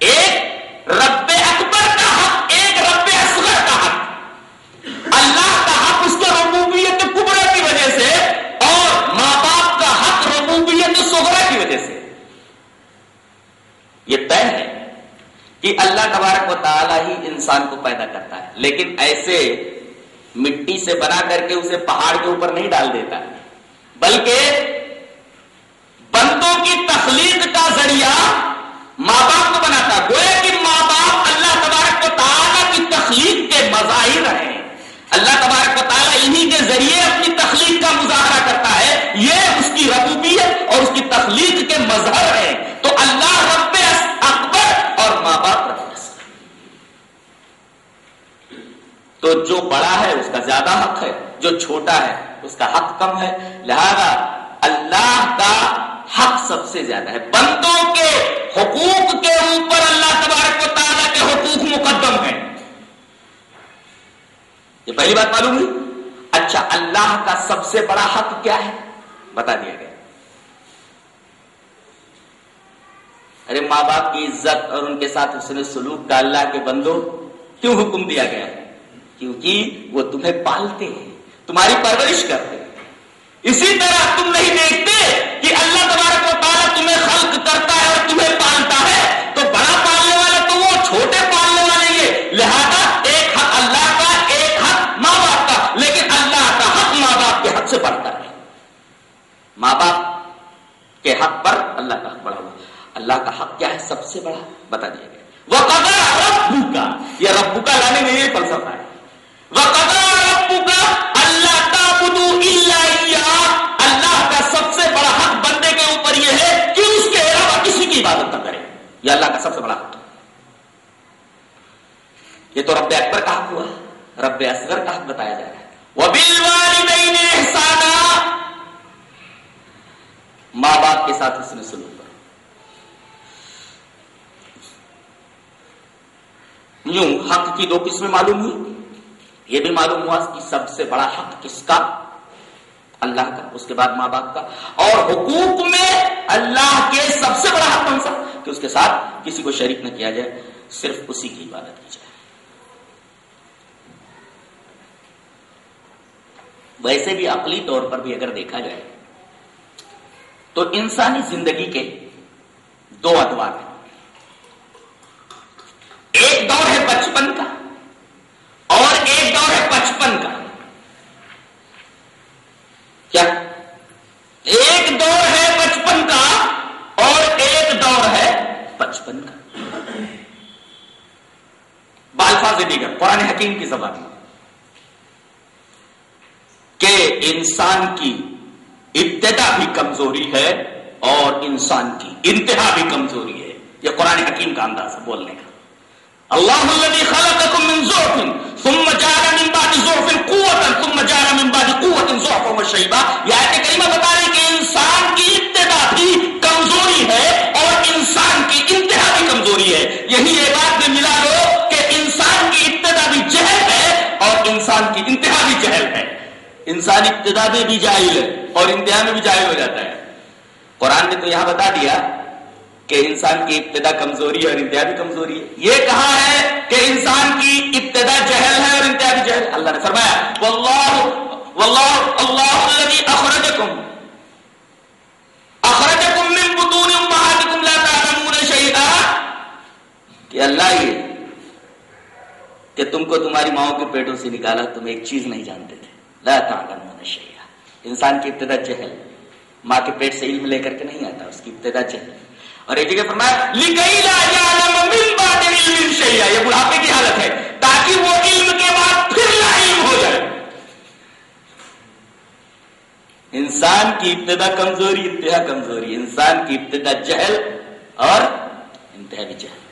ایک رب اکبر کا حق ایک رب اصغر کا حق اللہ کا حق اس کے ربوبیت کبرا کی وجہ سے اور ماں باپ کا حق ربوبیت سغرا کی وجہ سے یہ طے ہے کہ اللہ تبارک و تعالی ہی انسان کو پیدا کرتا ہے۔ لیکن ایسے مٹی سے بنا کر کے اسے پہاڑ کے اوپر نہیں ڈال دیتا۔ بلکہ بندوں کی تخلیق کا ذریعہ ماں باپ کو بناتا گویا کہ ماں باپ اللہ تبارک و تعالی کی تخلیق کے مظاہر ہیں۔ اللہ تبارک و تعالی انہی کے ذریعے اپنی تخلیق کا مظاہرہ کرتا ہے۔ یہ اس کی ربوبیت اور اس کی تخلیق کے مظہر ہیں۔ تو اللہ رب اکبر اور ماں باپ رب تو جو بڑا ہے، اس کا زیادہ حق ہے، جو چھوٹا ہے، اس کا حق کم ہے۔ لہذا اللہ کا حق سب سے زیادہ ہے۔ بندوں کے حقوق کے اوپر اللہ تبارک و تعالیٰ کے حقوق مقدم ہیں۔ یہ پہلی بات معلوم ہوئی؟ اچھا اللہ کا سب سے بڑا حق کیا ہے؟ بتا دیا گیا۔ ارے ماں باپ کی عزت اور ان کے ساتھ حسن سلوک کا اللہ کے بندوں کیوں حکم دیا گیا؟ ہے کیونکہ وہ تمہیں پالتے ہیں، تمہاری پرورش کرتے ہیں۔ اسی طرح تم نہیں دیکھتے کہ اللہ تبارک و تعالیٰ تمہیں خلق کرتا ہے اور تمہیں پالتا ہے، تو بڑا پالنے والا تو وہ، چھوٹے پالنے والے یہ۔ لہذا ایک حق اللہ کا، ایک حق ماں باپ کا۔ لیکن اللہ کا حق ماں باپ کے حق سے بڑھتا ہے۔ ماں باپ کے حق پر اللہ کا حق بڑا ہوا اللہ کا حق کیا ہے؟ سب سے بڑا، بتا دیا گیا۔ وہ قدر ربو کا یہ ربو کا لانے میں یہ فلسفہ ہے۔ اللہ کا سب سے بڑا حق بندے کے اوپر یہ ہے کہ اس کے علاوہ کسی کی عبادت نہ کرے. یہ اللہ کا سب سے بڑا حق یہ تو رب اکبر کا حق ہوا. رب اصغر کا حق بتایا جا رہا ہے. وہ احسانہ ماں باپ کے ساتھ اس نے سلوک یوں حق کی دو قسمیں معلوم ہوئی. یہ بھی معلوم ہوا کہ سب سے بڑا حق کس کا؟ اللہ کا، اس کے بعد ماں باپ کا۔ اور حقوق میں اللہ کے سب سے بڑا حق کون سا؟ کہ اس کے ساتھ کسی کو شریک نہ کیا جائے، صرف اسی کی عبادت کی جائے۔ ویسے بھی عقلی طور پر بھی اگر دیکھا جائے، تو انسانی زندگی کے دو ادوار ہیں۔ ایک دور ہے بچپن کا ایک دور ہے بچپن کا۔ کیا؟ ایک دور ہے بچپن کا اور ایک دور ہے بچپن کا۔ بالفاظ دیگر، قرآن حکیم کی زبان۔ کہ انسان کی ابتدا بھی کمزوری ہے اور انسان کی انتہا بھی کمزوری ہے۔ یہ قرآن حکیم کا انداز ہے، بولنے کا۔ اللہ الذي خلقكم من ضعف ثم جعل من بعد ضعف قوة، ثم جعل من بعد قوة ضعفا وشيبا یہ آیت کریمہ بتا رہی کہ انسان کی ابتدا بھی کمزوری ہے اور انسان کی انتہا بھی کمزوری ہے۔ یہی یہ بات میں ملا لو کہ انسان کی ابتدا بھی جہل ہے اور انسان کی انتہا بھی جہل ہے۔ انسان ابتدا میں بھی جاہل ہے اور انتہا میں بھی جاہل ہو جاتا ہے۔ قرآن نے تو یہاں بتا دیا کہ انسان کی ابتدا کمزوری ہے اور انتہا بھی کمزوری ہے۔ یہ کہا ہے کہ انسان کی ابتدا جہل ہے اور انتہا بھی جہل اللہ نے فرمایا، واللہ واللہ اللہ الذي اخرجکم اخرجکم من بطون امہاتکم لا تعلمون شیئا۔ کہ اللہ یہ کہ تم کو تمہاری ماؤں کے پیٹوں سے نکالا، تم ایک چیز نہیں جانتے تھے۔ لا تعلمون شیئا۔ انسان کی ابتدا جہل۔ ماں کے پیٹ سے علم لے کر کے نہیں آتا، اس کی ابتدا جہل۔ اور ایک جگہ فرمایا، لکئی لا یعلم من بعد علم شیئا، یہ بڑھاپے کی حالت ہے، تاکہ وہ علم کے بعد پھر لا علم ہو جائے۔ انسان کی ابتدا کمزوری، انتہا کمزوری، انسان کی ابتدا جہل اور انتہا بھی جہل۔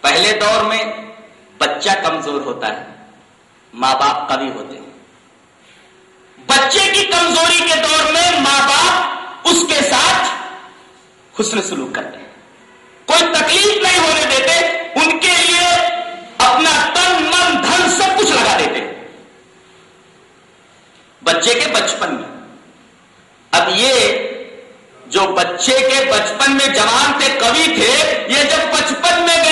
پہلے دور میں بچہ کمزور ہوتا ہے، ماں باپ قوی ہوتے ہیں۔ بچے کی کمزوری کے دور میں ماں باپ اس کے ساتھ حسن سلوک کرتے ہیں۔ کوئی تکلیف نہیں ہونے دیتے، ان کے لیے اپنا تن، من، دھن سب کچھ لگا دیتے۔ بچے کے بچپن میں۔ اب یہ جو بچے کے بچپن میں جوان تھے کوی تھے، یہ جب بچپن میں گئے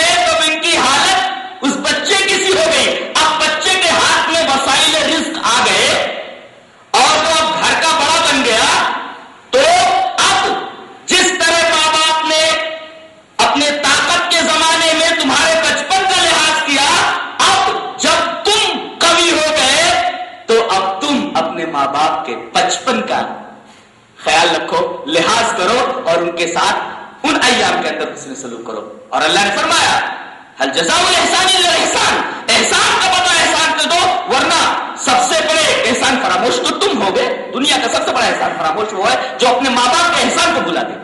بچپن کا خیال رکھو، لحاظ کرو اور ان کے ساتھ ان ایام کے اندر حسن سلوک کرو۔ اور اللہ نے فرمایا حل جزا احسان احسان احسان کا پتا احسان کر دو، ورنہ سب سے بڑے احسان فراموش تو تم ہو گئے۔ دنیا کا سب سے بڑا احسان فراموش وہ ہے جو اپنے ماں باپ کے احسان کو بلا دے۔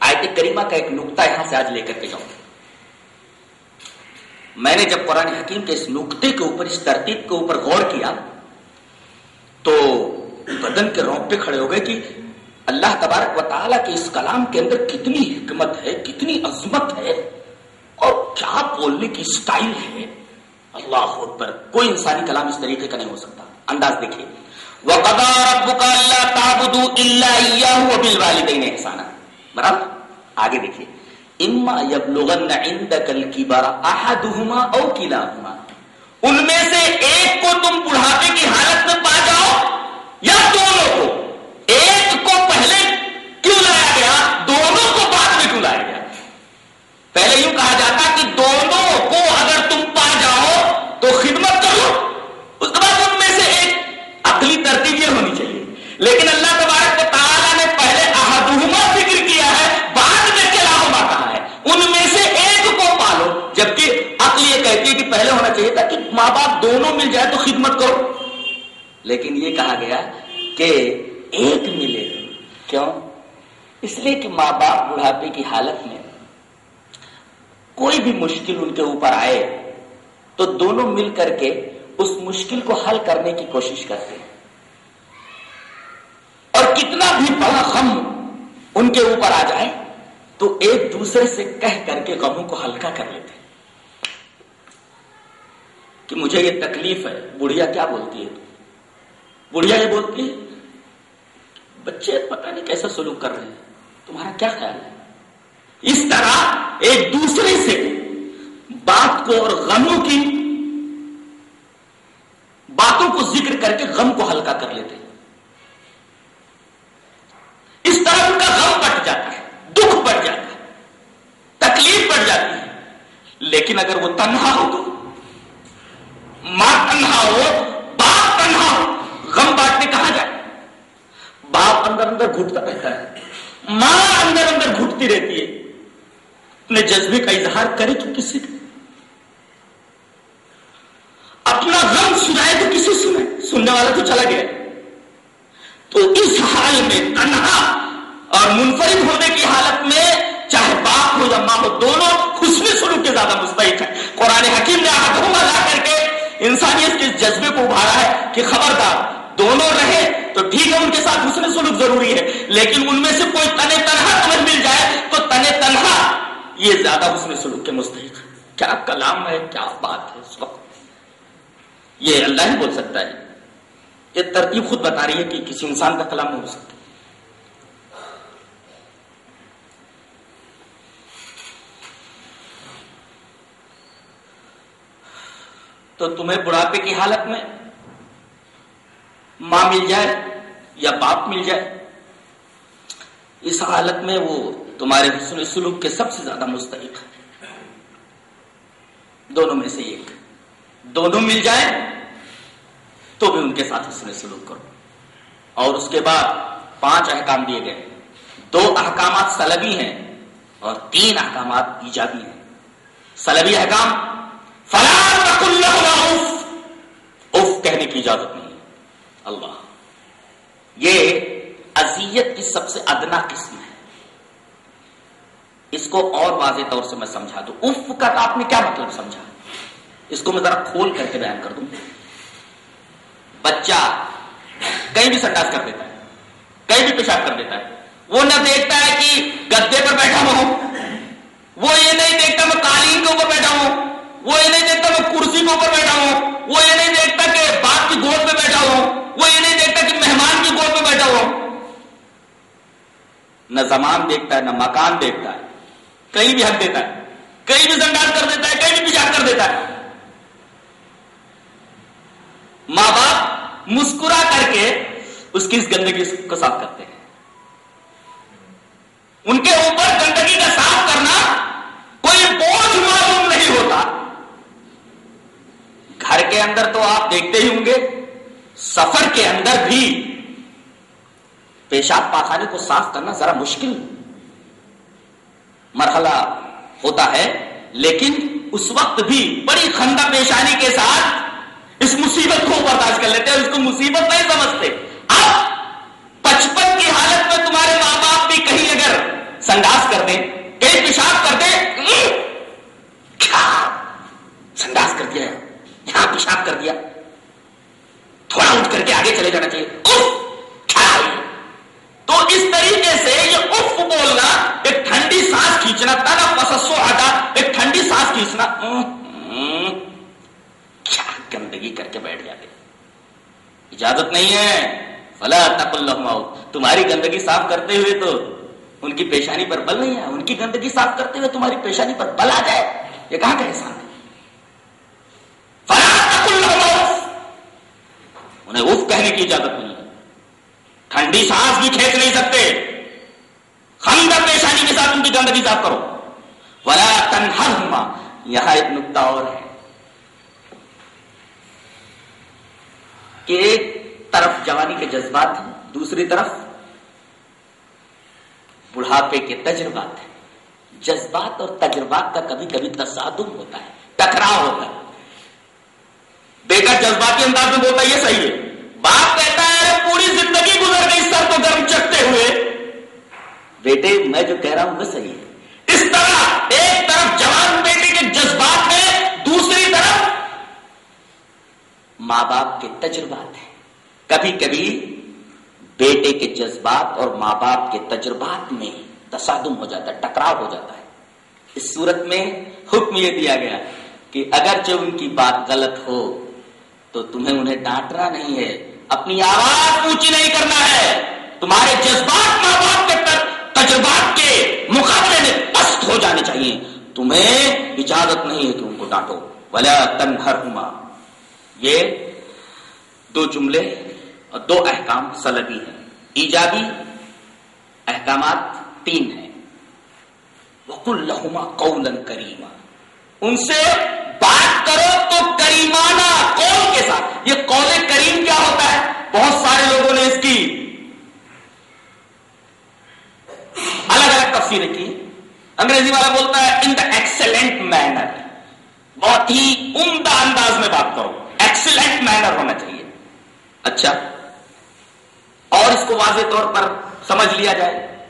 آیت کریمہ کا ایک نقطہ یہاں سے آج لے کر کے جاؤں۔ میں نے جب قرآن حکیم کے اس نقطے کے اوپر، اس ترتیب کے اوپر غور کیا، تو بدن کے رونگٹے کھڑے ہو گئے کہ اللہ تبارک و تعالیٰ کے اس کلام کے اندر کتنی حکمت ہے، کتنی عظمت ہے، اور کیا بولنے کی اسٹائل ہے۔ اللہ پر کوئی انسانی کلام اس طریقے کا نہیں ہو سکتا۔ انداز دیکھیے۔ وَقَضَى رَبُّكَ أَلَّا تَعْبُدُوا إِلَّا إِيَّاهُ وَبِالْوَالِدَيْنِ إِحْسَانًا۔ برابر، آگے دیکھیے۔ اما یبلغن عندك الكبر احدهما او كلاهما. ان میں سے ایک کو تم بڑھاپے کی حالت میں پا جاؤ یا دونوں کو. ایک کو پہلے کیوں لایا گیا؟ دونوں کو بعد میں کیوں لایا گیا؟ پہلے یوں کہا جاتا کہ دونوں کو اگر تم پا جاؤ تو خدمت کرو اس کے بعد ان میں سے ایک عقلی ترتیب یہ ہونی چاہیے لیکن اللہ تبارک و تعالیٰ نے پہلے احدہما ذکر کیا ہے بعد میں کلاہما کہا ہے ان میں سے ایک کو پالو جبکہ عقل یہ کہتی ہے کہ پہلے ہونا چاہیے ماں باپ دونوں مل جائے تو خدمت کرو۔ لیکن یہ کہا گیا کہ ایک ملے کیوں؟ اس لیے کہ ماں باپ بڑھاپے کی حالت میں کوئی بھی مشکل ان کے اوپر آئے تو دونوں مل کر کے اس مشکل کو حل کرنے کی کوشش کرتے ہیں۔ اور کتنا بھی بڑا غم ان کے اوپر آ جائے تو ایک دوسرے سے کہہ کر کے غموں کو ہلکا کر لیتے ہیں۔ کہ مجھے یہ تکلیف ہے۔ بڑھیا کیا بولتی ہے؟ بڑھیا یہ بولتی ہے؟ بچے پتہ نہیں کیسا سلوک کر رہے ہیں۔ تمہارا کیا خیال ہے؟ اس طرح ایک دوسرے سے بات کو اور غموں کی باتوں کو ذکر کر کے غم کو ہلکا کر لیتے ہیں۔ اس طرح ان کا غم بٹ جاتا ہے، دکھ بٹ جاتا ہے، تکلیف بڑھ جاتی ہے۔ لیکن اگر وہ تنہا ہو تو ماں تنہا ہو، باپ تنہا ہو۔ غم بانٹنے کہاں جائے؟ باپ اندر اندر گھٹتا رہتا ہے۔ ماں اندر اندر گھٹتی رہتی ہے۔ اپنے جذبے کا اظہار کرے تو کسی کا اپنا غم سنائے تو کسی سنے؟ سننے والا تو چلا گیا۔ تو اس حال میں تنہا اور منفرد ہونے کی حالت میں چاہے باپ ہو یا ماں ہو، دونوں حسن سلوک کے زیادہ مستحق ہے قرآن حکیم نے ہاتھوں میں لا کر کے انسانیت کے جذبے کو ابھارا ہے کہ خبردار، دونوں رہے تو ٹھیک ہے، ان کے ساتھ حسن سلوک ضروری ہے۔ لیکن ان میں سے کوئی تنے تنہا تمہیں مل جائے تو تنے تنہا یہ زیادہ حسن سلوک کے مستحق ہے۔ کیا کلام ہے، کیا بات ہے اس وقت؟ یہ اللہ ہی بول سکتا ہے۔ یہ ترتیب خود بتا رہی ہے کہ کسی انسان کا کلام نہیں ہو سکتا۔ تو تمہیں بڑھاپے کی حالت میں ماں مل جائے یا باپ مل جائے۔ اس حالت میں وہ تمہارے حسن سلوک کے سب سے زیادہ مستحق ہے دونوں میں سے ایک۔ دونوں مل جائے تو بھی ان کے ساتھ حسن سلوک کرو۔ اور اس کے بعد پانچ احکام دیے گئے۔ دو احکامات سلبی ہیں اور تین احکامات ایجابی ہیں۔ سلبی احکام فلاں اف کہنے کی اجازت نہیں ہے۔ اللہ۔ یہ ازیت کی سب سے ادنا قسم ہے۔ اس کو اور واضح طور سے میں سمجھا دوں۔ اف کا آپ نے کیا مطلب سمجھا؟ اس کو میں ذرا کھول کر کے بیان کر دوں۔ بچہ کہیں بھی سنڈاس کر دیتا ہے۔ کہیں بھی پیشاب کر دیتا ہے۔ وہ نہ دیکھتا ہے کہ گدے پر بیٹھا ہوں۔ وہ یہ نہیں دیکھتا میں قالین کے اوپر بیٹھا ہوں۔ وہ یہ نہیں دیکھتا میں کرسی کے اوپر بیٹھا ہوں۔ وہ یہ نہیں دیکھتا کہ باپ کی گود پہ بیٹھا ہوں۔ وہ یہ نہیں دیکھتا کہ مہمان کی گود پہ بیٹھا ہوں۔ نہ زمان دیکھتا ہے، نہ مکان دیکھتا ہے۔ کہیں بھی حق دیتا ہے۔ کہیں بھی سنڈاس کر دیتا ہے، کہیں بھی پیشاب کر دیتا ہے۔ ماں باپ مسکرا کر کے اس کی اس گندگی کو صاف کرتے ہیں۔ ان کے اوپر گندگی کا صاف کرنا کوئی بوجھ معلوم نہیں ہوتا گھر کے اندر تو آپ دیکھتے ہی ہوں گے، سفر کے اندر بھی پیشاب پاخانے کو صاف کرنا ذرا مشکل مرحلہ ہوتا ہے، لیکن اس وقت بھی بڑی خندہ پیشانی کے ساتھ اس مصیبت کو برداشت کر لیتے ہیں، اس کو مصیبت نہیں سمجھتے۔ اب بچپن کی حالت میں تمہارے ماں باپ بھی کہیں اگر سنڈاس کر دیں، کہیں پیشاب کر دیں سنڈاس کر دیا یہاں پیشاب کر دیا۔ تھوڑا اٹھ کر کے آگے چلے جانا چاہیے۔ تو اس طریقے سے یہ اف بولنا، ایک ٹھنڈی سانس کھینچنا تھا پسسو ہٹا ایک ٹھنڈی سانس کھینچنا۔ کیا گندگی کر کے بیٹھ جاتے۔ اجازت نہیں ہے۔ فلا تق اللہ تمہاری گندگی صاف کرتے ہوئے تو ان کی پیشانی پر بل نہیں ہے۔ ان کی گندگی صاف کرتے ہوئے تمہاری پیشانی پر بل آ جائے۔ یہ کہاں کا احسان ہے؟ انہیں اف کہنے کی اجازت نہیں ہے۔ ٹھنڈی سانس بھی کھینچ نہیں سکتے۔ خندہ پیشانی کے ساتھ ان کی گندگی صاف کرو۔ ولا تنہا یہاں ایک نقطہ اور ہے۔ کہ ایک طرف جوانی کے جذبات ہیں، دوسری طرف بڑھاپے کے تجربات ہیں۔ جذبات اور تجربات کا کبھی کبھی تصادم ہوتا ہے، ٹکراؤ ہوتا ہے۔ بیٹا جذباتی انداز میں بولتا ہے، یہ صحیح ہے۔ باپ کہتا ہے پوری زندگی گزر گئی سر کو گرم چکتے ہوئے۔ بیٹے، میں جو کہہ رہا ہوں وہ صحیح ہے۔ اس طرح ایک طرف جوان بیٹے کے جذبات ہیں، دوسری طرف ماں باپ کے تجربات ہیں۔ کبھی کبھی بیٹے کے جذبات اور ماں باپ کے تجربات میں تصادم ہو جاتا ہے، ٹکراؤ ہو جاتا ہے۔ اس صورت میں حکم یہ دیا گیا کہ اگرچہ ان کی بات غلط ہو تو تمہیں انہیں ڈانٹنا نہیں ہے۔ اپنی آواز اونچی نہیں کرنا ہے۔ تمہارے جذبات ماں باپ کے تجربات کے مقابلے میں پست ہو جانے چاہیے۔ تمہیں اجازت نہیں ہے کہ ان کو ڈانٹو۔ بلا تن ہر یہ دو جملے اور دو احکام سلبی ہیں۔ ایجابی احکامات تین ہیں۔ وکل لہما قولن کریما ان سے بات کرو تو کریمانہ قول کے ساتھ۔ یہ قول کریم کیا ہوتا ہے؟ بہت سارے لوگوں نے اس کی الگ الگ تفصیلیں کی۔ انگریزی والا بولتا ہے ان دا ایکسلنٹ مینر بہت ہی عمدہ انداز میں بات کرو۔ ایکسلنٹ مینر ہونا چاہیے۔ اچھا۔ اور اس کو واضح طور پر سمجھ لیا جائے۔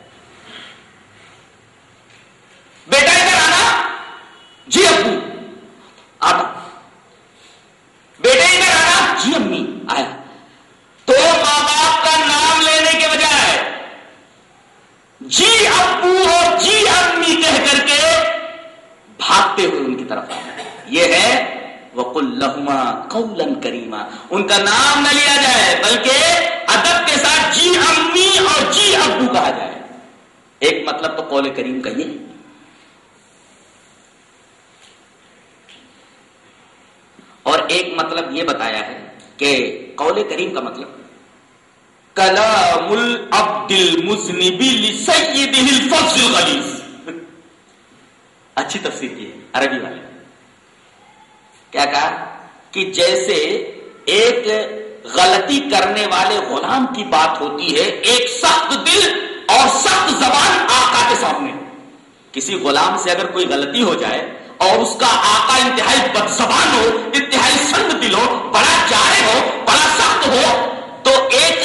بیٹا ادھر آنا جی ابو۔ آتا بیٹے ادھر آنا جی امی آیا تو ماں باپ کا نام لینے کے بجائے جی ابو اور جی امی کہہ کر کے بھاگتے ہوئے ان کی طرف آنا یہ ہے وکل لہما قولن کریما ان کا نام نہ لیا جائے، بلکہ ادب کے ساتھ جی امی اور جی ابو کہا جائے۔ ایک مطلب تو قول کریم کا یہ اور ایک مطلب یہ بتایا ہے کہ قول کریم کا مطلب کلام العبد الغلیظ۔ اچھی تفسیر کی ہے، عربی والے کیا کہا؟ کہ جیسے ایک غلطی کرنے والے غلام کی بات ہوتی ہے، ایک سخت دل اور سخت زبان آقا کے سامنے۔ کسی غلام سے اگر کوئی غلطی ہو جائے اور اس کا آقا انتہائی بد زبان ہو انتہائی سند دل ہو بڑا جارے ہو بڑا سخت ہو تو ایک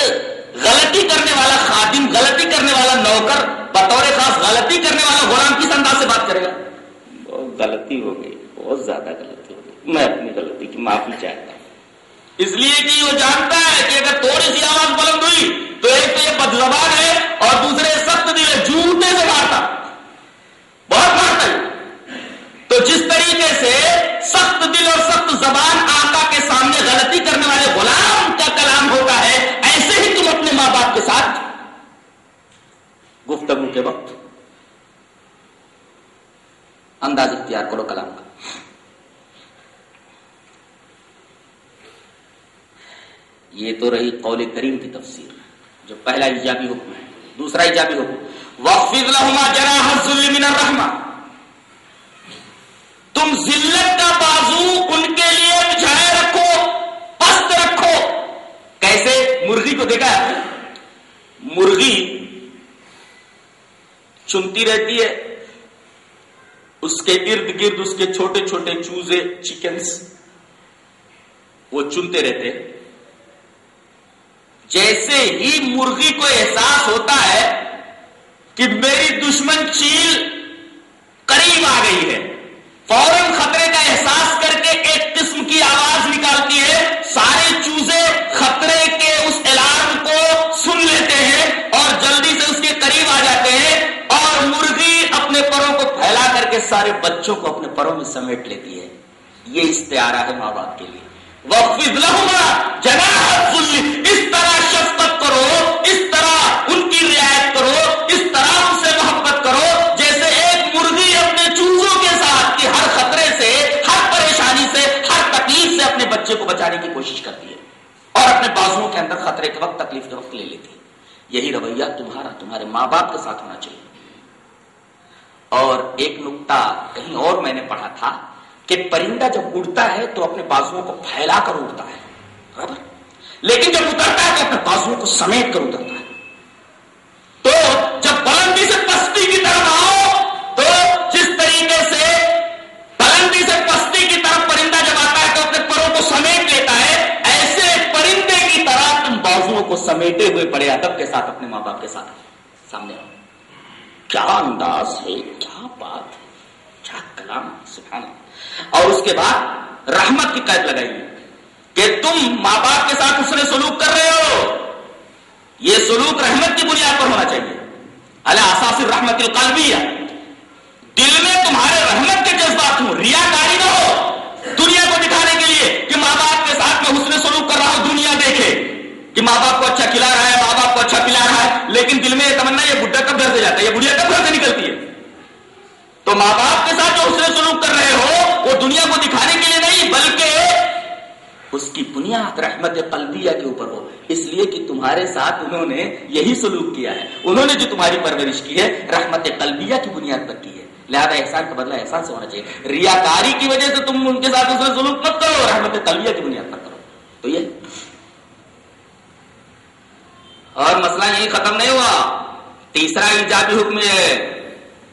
غلطی کرنے والا خادم غلطی کرنے والا نوکر بطور خاص غلطی کرنے والا غلام کس انداز سے بات کرے گا؟ بہت غلطی ہو گئی بہت زیادہ غلطی ہو گئی۔ میں اپنی غلطی کی معافی چاہتا ہوں۔ اس لیے کہ وہ جانتا ہے کہ اگر تھوڑی سی آواز بلند ہوئی تو ایک تو یہ بد زبان ہے اور دوسرے سخت دل ہے جھوٹے سے مارتا۔ بہت مارتا ہے۔ تو جس طریقے سے سخت دل اور سخت زبان آقا کے سامنے غلطی کرنے والے غلام کا کلام ہوتا ہے، ایسے ہی تم اپنے ماں باپ کے ساتھ۔ گفتگو کے وقت انداز اختیار کرو کلام کا۔ یہ تو رہی قول کریم کی تفسیر، جو پہلا ایجابی حکم ہے، دوسرا ایجابی حکم۔ وقف جراح من الرحمہ تم ذلت کا بازو ان کے لیے بچھائے رکھو، پست رکھو۔ کیسے؟ مرغی کو دیکھا ہے؟ مرغی چنتی رہتی ہے، اس کے ارد گرد اس کے چھوٹے چھوٹے چوزے چکنس وہ چنتے رہتے جیسے ہی مرغی کو احساس ہوتا ہے کہ میری دشمن چیل قریب آ گئی ہے فوراً خطرے کا احساس کر کے ایک قسم کی آواز نکالتی ہے۔ سارے چوزے خطرے کے اس الارم کو سن لیتے ہیں اور جلدی سے اس کے قریب آ جاتے ہیں اور مرغی اپنے پروں کو پھیلا کر کے سارے بچوں کو اپنے پروں میں سمیٹ لیتی ہے۔ یہ استعارہ ہے ماں باپ کے لیے۔ وقف جنا اس طرح اور اپنے بازوؤں کے اندر خطرے کے وقت تکلیف کے وقت لے لیتی یہی رویہ تمہارا، تمہارے ماں باپ کے ساتھ ہونا چاہیے۔ اور ایک نقطہ کہیں اور میں نے پڑھا تھا کہ پرندہ جب اڑتا ہے تو اپنے بازوؤں کو پھیلا کر اڑتا ہے۔ برابر؟ لیکن جب اترتا ہے تو اپنے بازوؤں کو سمیٹ کر اترتا ہے۔ تو جب بلندی سے کو سمیٹے ہوئے پڑے ادب کے ساتھ اپنے ماں باپ کے ساتھ سامنے آؤ۔ کیا انداز ہے؟ کیا بات ہے؟ کیا کلام سبحان اور اس کے بعد رحمت کی قید لگائی کہ تم ماں باپ کے ساتھ اس نے سلوک کر رہے ہو۔ یہ سلوک رحمت کی بنیاد پر ہونا چاہیے۔ اللہ اساس رحمت القلبیہ۔ دل میں تمہارے رحمت کے جذبات ہوں ریا کاری نہ ہو دنیا کو دکھانے کے لیے کہ ماں باپ کے ساتھ میں حسن سلوک کر رہا ہوں دنیا دیکھے کہ ماں باپ کو اچھا کھلا رہا ہے ماں باپ کو اچھا پلا رہا ہے لیکن دل میں یہ تمنا یہ بڈھا کب گھر سے جاتا ہے یہ بڑھیا کب گھر سے نکلتی ہے تو ماں باپ کے ساتھ جو حسن سلوک کر رہے ہو، وہ دنیا کو دکھانے کے لیے نہیں، بلکہ اس کی بنیاد رحمت قلبیہ کے اوپر ہو۔ اس لیے کہ تمہارے ساتھ انہوں نے یہی سلوک کیا ہے۔ انہوں نے جو تمہاری پرورش کی ہے، رحمت قلبیہ کی بنیاد پر کی ہے۔ لہذا احسان کا بدلہ احسان سے ہونا چاہیے۔ ریاکاری کی وجہ سے تم ان کے ساتھ اس سلوک مت کرو، رحمت قلبیہ کی بنیاد پر کرو۔ تو یہ۔ اور مسئلہ یہی ختم نہیں ہوا۔ تیسرا ایجابی حکم یہ ہے۔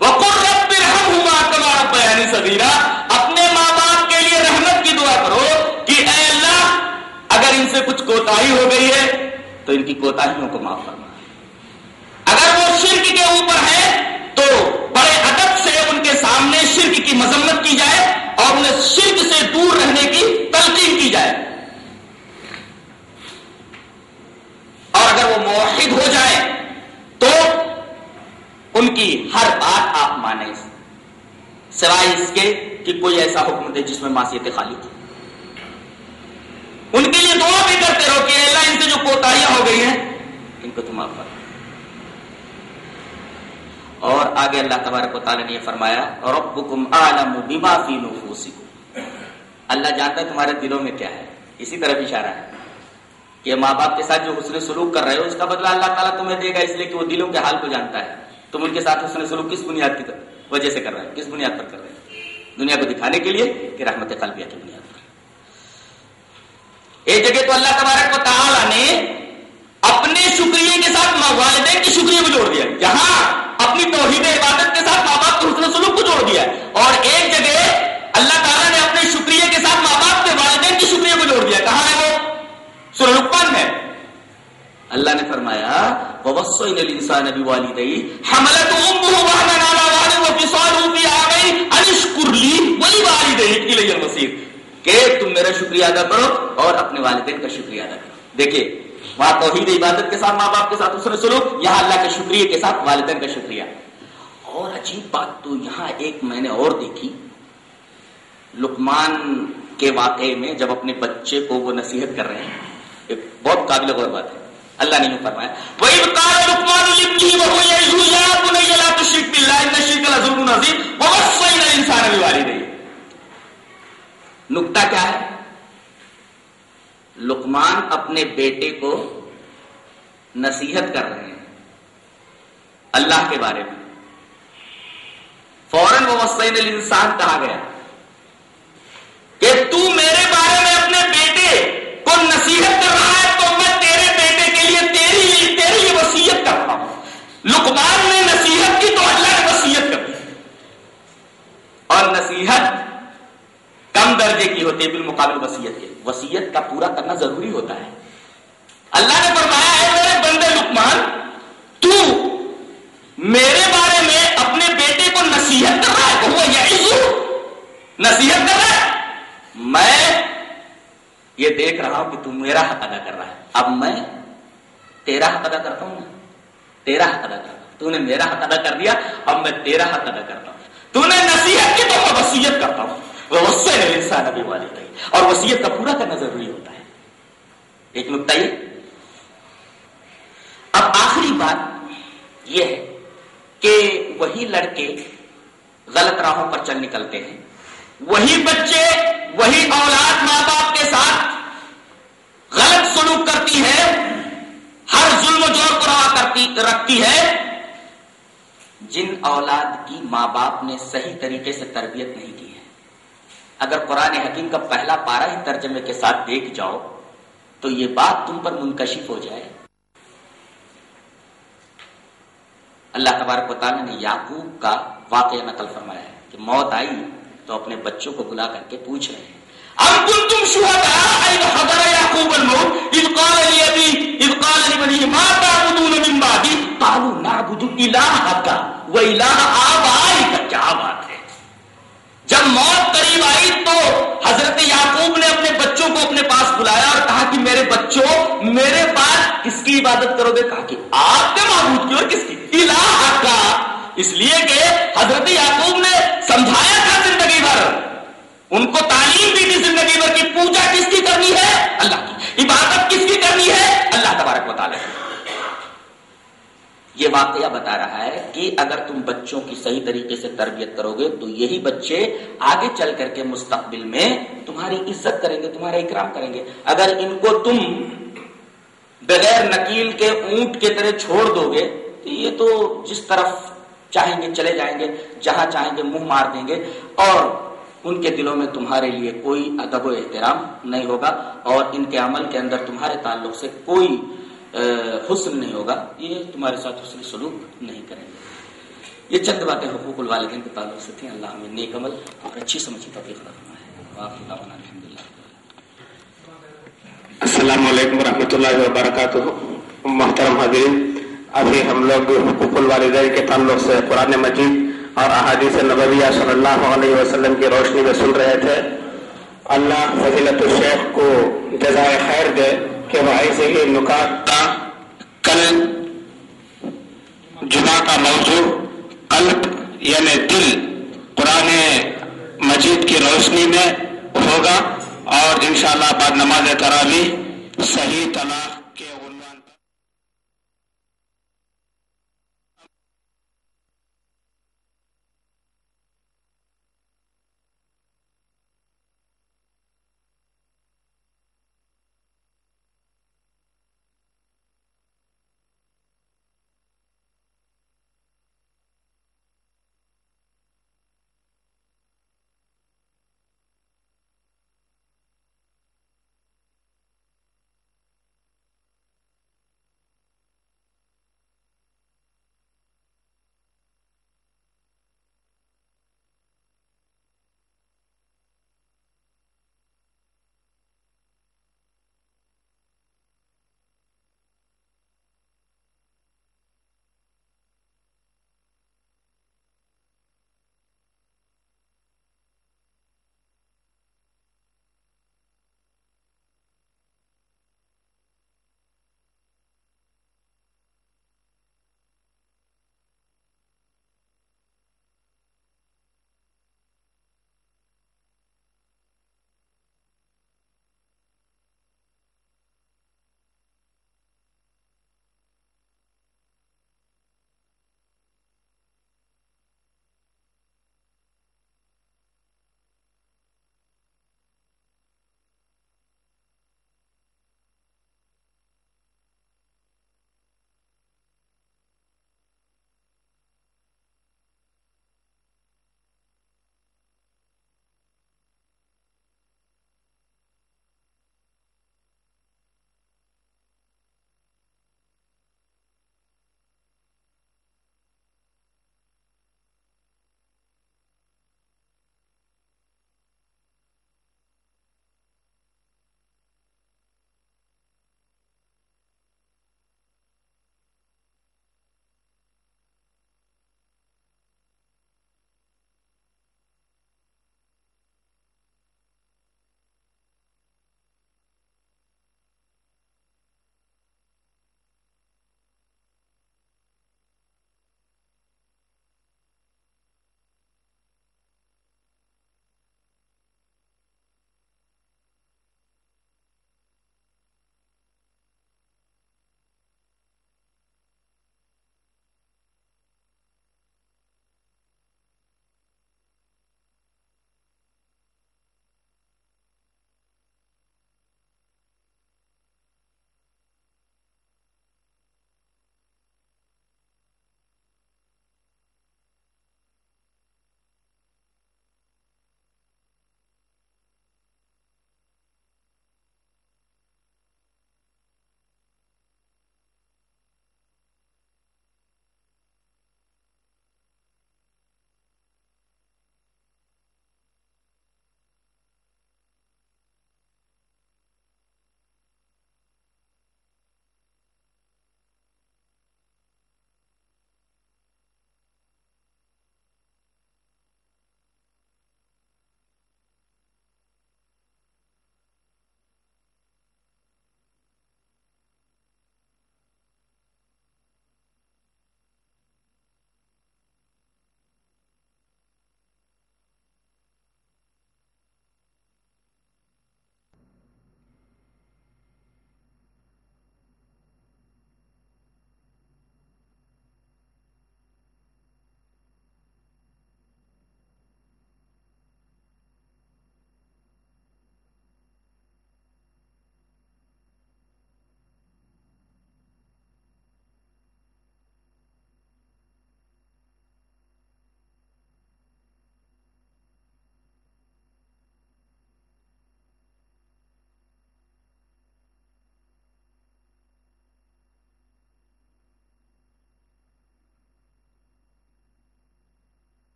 وَقُلْ رَبِّ ارْحَمْهُمَا كَمَا رَبَّيَانِي صَغِيرًا اپنے ماں باپ کے لیے رحمت کی دعا کرو کہ اے اللہ، اگر ان سے کچھ کوتاہی ہو گئی ہے، تو ان کی کوتاہیوں کو معاف کرنا اگر وہ شرک کے اوپر ہے تو بڑے ادب سے ان کے سامنے شرک کی مذمت کی جائے اور انہیں شرک سے دور رہنے کی تلقین کی جائے۔ اور اگر وہ موحد ہو جائے، تو ان کی ہر بات آپ مانیں۔ سوائے اس کے کہ کوئی ایسا حکم دے جس میں معصیت خالی تھی ان کے لیے دعا بھی کرتے رہو کہ اللہ، ان سے جو کوتاہیاں ہو گئی ہیں، ان کو تم آپ اور آگے اللہ تبارک و تعالیٰ نے یہ فرمایا، ربکم عالم بما فی نفوسکم۔ اللہ جانتا ہے تمہارے دلوں میں کیا ہے۔ اسی طرف اشارہ ہے کہ ماں باپ کے ساتھ جو حسن سلوک کر رہے ہو، اس کا بدلہ اللہ تعالیٰ تمہیں دے گا، اس لیے کہ وہ دلوں کے حال کو جانتا ہے۔ تم ان کے ساتھ حسن سلوک کس بنیاد کی وجہ سے کر رہے ہیں کس بنیاد پر کر رہے ہیں دنیا کو دکھانے کے لیے کہ رحمت قلبیہ کی بنیاد پر۔ ایک جگہ تو اللہ تبارک و تعالیٰ نے اپنے شکریہ کے ساتھ ماں والدین کی شکریہ کو جوڑ دیا یہاں اپنی توحید عبادت کے ساتھ ماں باپ کے حسن سلوک کو جوڑ دیا اور ایک جگہ اللہ تعالیٰ نے اپنے شکریہ کے ساتھ ماں باپ کے والدین کی شکریہ کو جوڑ دیا کہاں ہے وہ؟ سرکن ہے اللہ نے فرمایا، وَوَصَّيْنَا الْإِنسَانَ بِوَالِدَيْهِ حَمَلَتْهُ أُمُّهُ وَهْنًا عَلَى وَهْنٍ وَفِصَالُهُ فِي عَامَيْنِ أَنِ اشْكُرْ لِي وَلِوَالِدَيْكَ کہ تم میرا شکریہ ادا کرو اور اپنے والدین کا شکریہ ادا کرو۔ دیکھیے، وہاں توحید عبادت کے ساتھ ماں باپ کے ساتھ اس نے سلوک، یہاں اللہ کے شکریہ کے ساتھ والدین کا شکریہ۔ اور عجیب بات تو یہاں ایک میں نے اور دیکھی۔ لقمان کے واقعے میں جب اپنے بچے کو وہ نصیحت کر رہے ہیں، ایک بہت قابل غور بات ہے۔ اللہ نے یوں فرمایا۔ وَإِذْ قَالَ لُقْمَانُ لِابْنِهِ وَهُوَ يَعِظُهُ يَا بُنَيَّ نقطہ کیا ہے؟ لقمان اپنے بیٹے کو نصیحت کر رہے ہیں اللہ کے بارے میں۔ فوراً وَوَصَّيْنَا الْإِنسَانَ کہا گیا کہ تو میرے بارے میں اپنے بیٹے کو نصیحت کر رہا ہے تو میں تیرے بیٹے کے لیے تیری تیری یہ وسیعت کرتا ہوں لقمان نے نصیحت کی تو اللہ نے وسیعت کر دی۔ اور نصیحت کم درجے کی ہوتی ہے، بالمقابل وسیعت کے وسیعت کا پورا کرنا ضروری ہوتا ہے۔ اللہ نے فرمایا ہے میرے بندے لقمان، تو میرے بارے میں اپنے بیٹے کو نصیحت کر رہا ہے۔ وہ یعیزو نصیحت کر رہا ہے۔ میں یہ دیکھ رہا ہوں کہ تم میرا حق ادا کر رہا ہے۔ اب میں تیرا حق ادا کرتا ہوں۔ تیرا حق ادا کرتا ہوں تو نے میرا حق ادا کر دیا اب میں تیرا حق ادا کرتا ہوں۔ تو نے نصیحت کی تو میں وسیعت کرتا ہوں۔ وہ وسے انسان ابھی والی گئی اور وسیعت کا پورا کرنا ضروری ہوتا ہے۔ ایک نقطہ یہ۔ اب آخری بات یہ ہے کہ وہی لڑکے غلط راہوں پر چل نکلتے ہیں۔ وہی بچے، وہی اولاد ماں باپ کے ساتھ غلط سلوک کرتی ہے ہر ظلم و کرتی رکھتی ہے، جن اولاد کی ماں باپ نے صحیح طریقے سے تربیت نہیں کی ہے۔ اگر قرآن حکیم کا پہلا پارا ہی ترجمے کے ساتھ دیکھ جاؤ، تو یہ بات تم پر منکشف ہو جائے۔ اللہ تبارک و تعالیٰ نے یعقوب کا واقعہ نقل فرمایا ہے کہ موت آئی تو اپنے بچوں کو بلا کر کے پوچھ رہے ہیں۔ ام کنتم شهداء اذ حضر يعقوب الموت، اذ قال لابي اذ قال لبنيه ما تعبدون من بعدی قالوا نعبد الہک و الہ آبائک کیا بات ہے؟ جب موت قریب آئی تو حضرت یعقوب نے اپنے بچوں کو اپنے پاس بلایا اور کہا کہ میرے بچوں، میرے پاس کس کی عبادت کرو گے؟ کہا کہ آپ کے معبود کی اور کس کی؟ الہ کا اس لیے کہ حضرت یعقوب نے سمجھایا تھا زندگی بھر۔ ان کو تعلیم دی تھی زندگی بھر کی پوجا کس کی کرنی ہے؟ اللہ کی۔ عبادت کس کی کرنی ہے؟ اللہ تبارک بتا لیں یہ واقعہ بتا رہا ہے کہ اگر تم بچوں کی صحیح طریقے سے تربیت کرو گے تو یہی بچے آگے چل کر کے مستقبل میں تمہاری عزت کریں گے، تمہارا اکرام کریں گے۔ اگر ان کو تم بغیر نکیل کے اونٹ کے طرح چھوڑ دو گے تو یہ تو جس طرف چاہیں گے چلے جائیں گے، جہاں چاہیں گے منہ مار دیں گے۔ اور ان کے دلوں میں تمہارے لیے کوئی ادب و احترام نہیں ہوگا اور ان کے عمل کے اندر تمہارے تعلق سے کوئی حسن نہیں ہوگا۔ یہ تمہارے ساتھ حسن سلوک نہیں کریں گے۔ یہ چند باتیں حقوق الوالدین کے تعلق سے تھیں۔ اللہ ہمیں نیک عمل اور اچھی سمجھی توفیق رکھنا ہے الحمد للہ السلام علیکم ورحمۃ اللہ وبرکاتہ۔ محترم حضرین ابھی ہم لوگ حقوق الوالدین کے تعلق سے قرآن مجید اور احادیث نبویہ صلی اللہ علیہ وسلم کی روشنی میں سن رہے تھے۔ اللہ فضیلت الشیخ کو جزائے خیر دے کہ وہ ایسے ہی نکات کا کل جمعہ کا موضوع قلب یعنی دل قرآن مجید کی روشنی میں ہوگا اور انشاءاللہ بعد نماز تراوی صحیح طلاق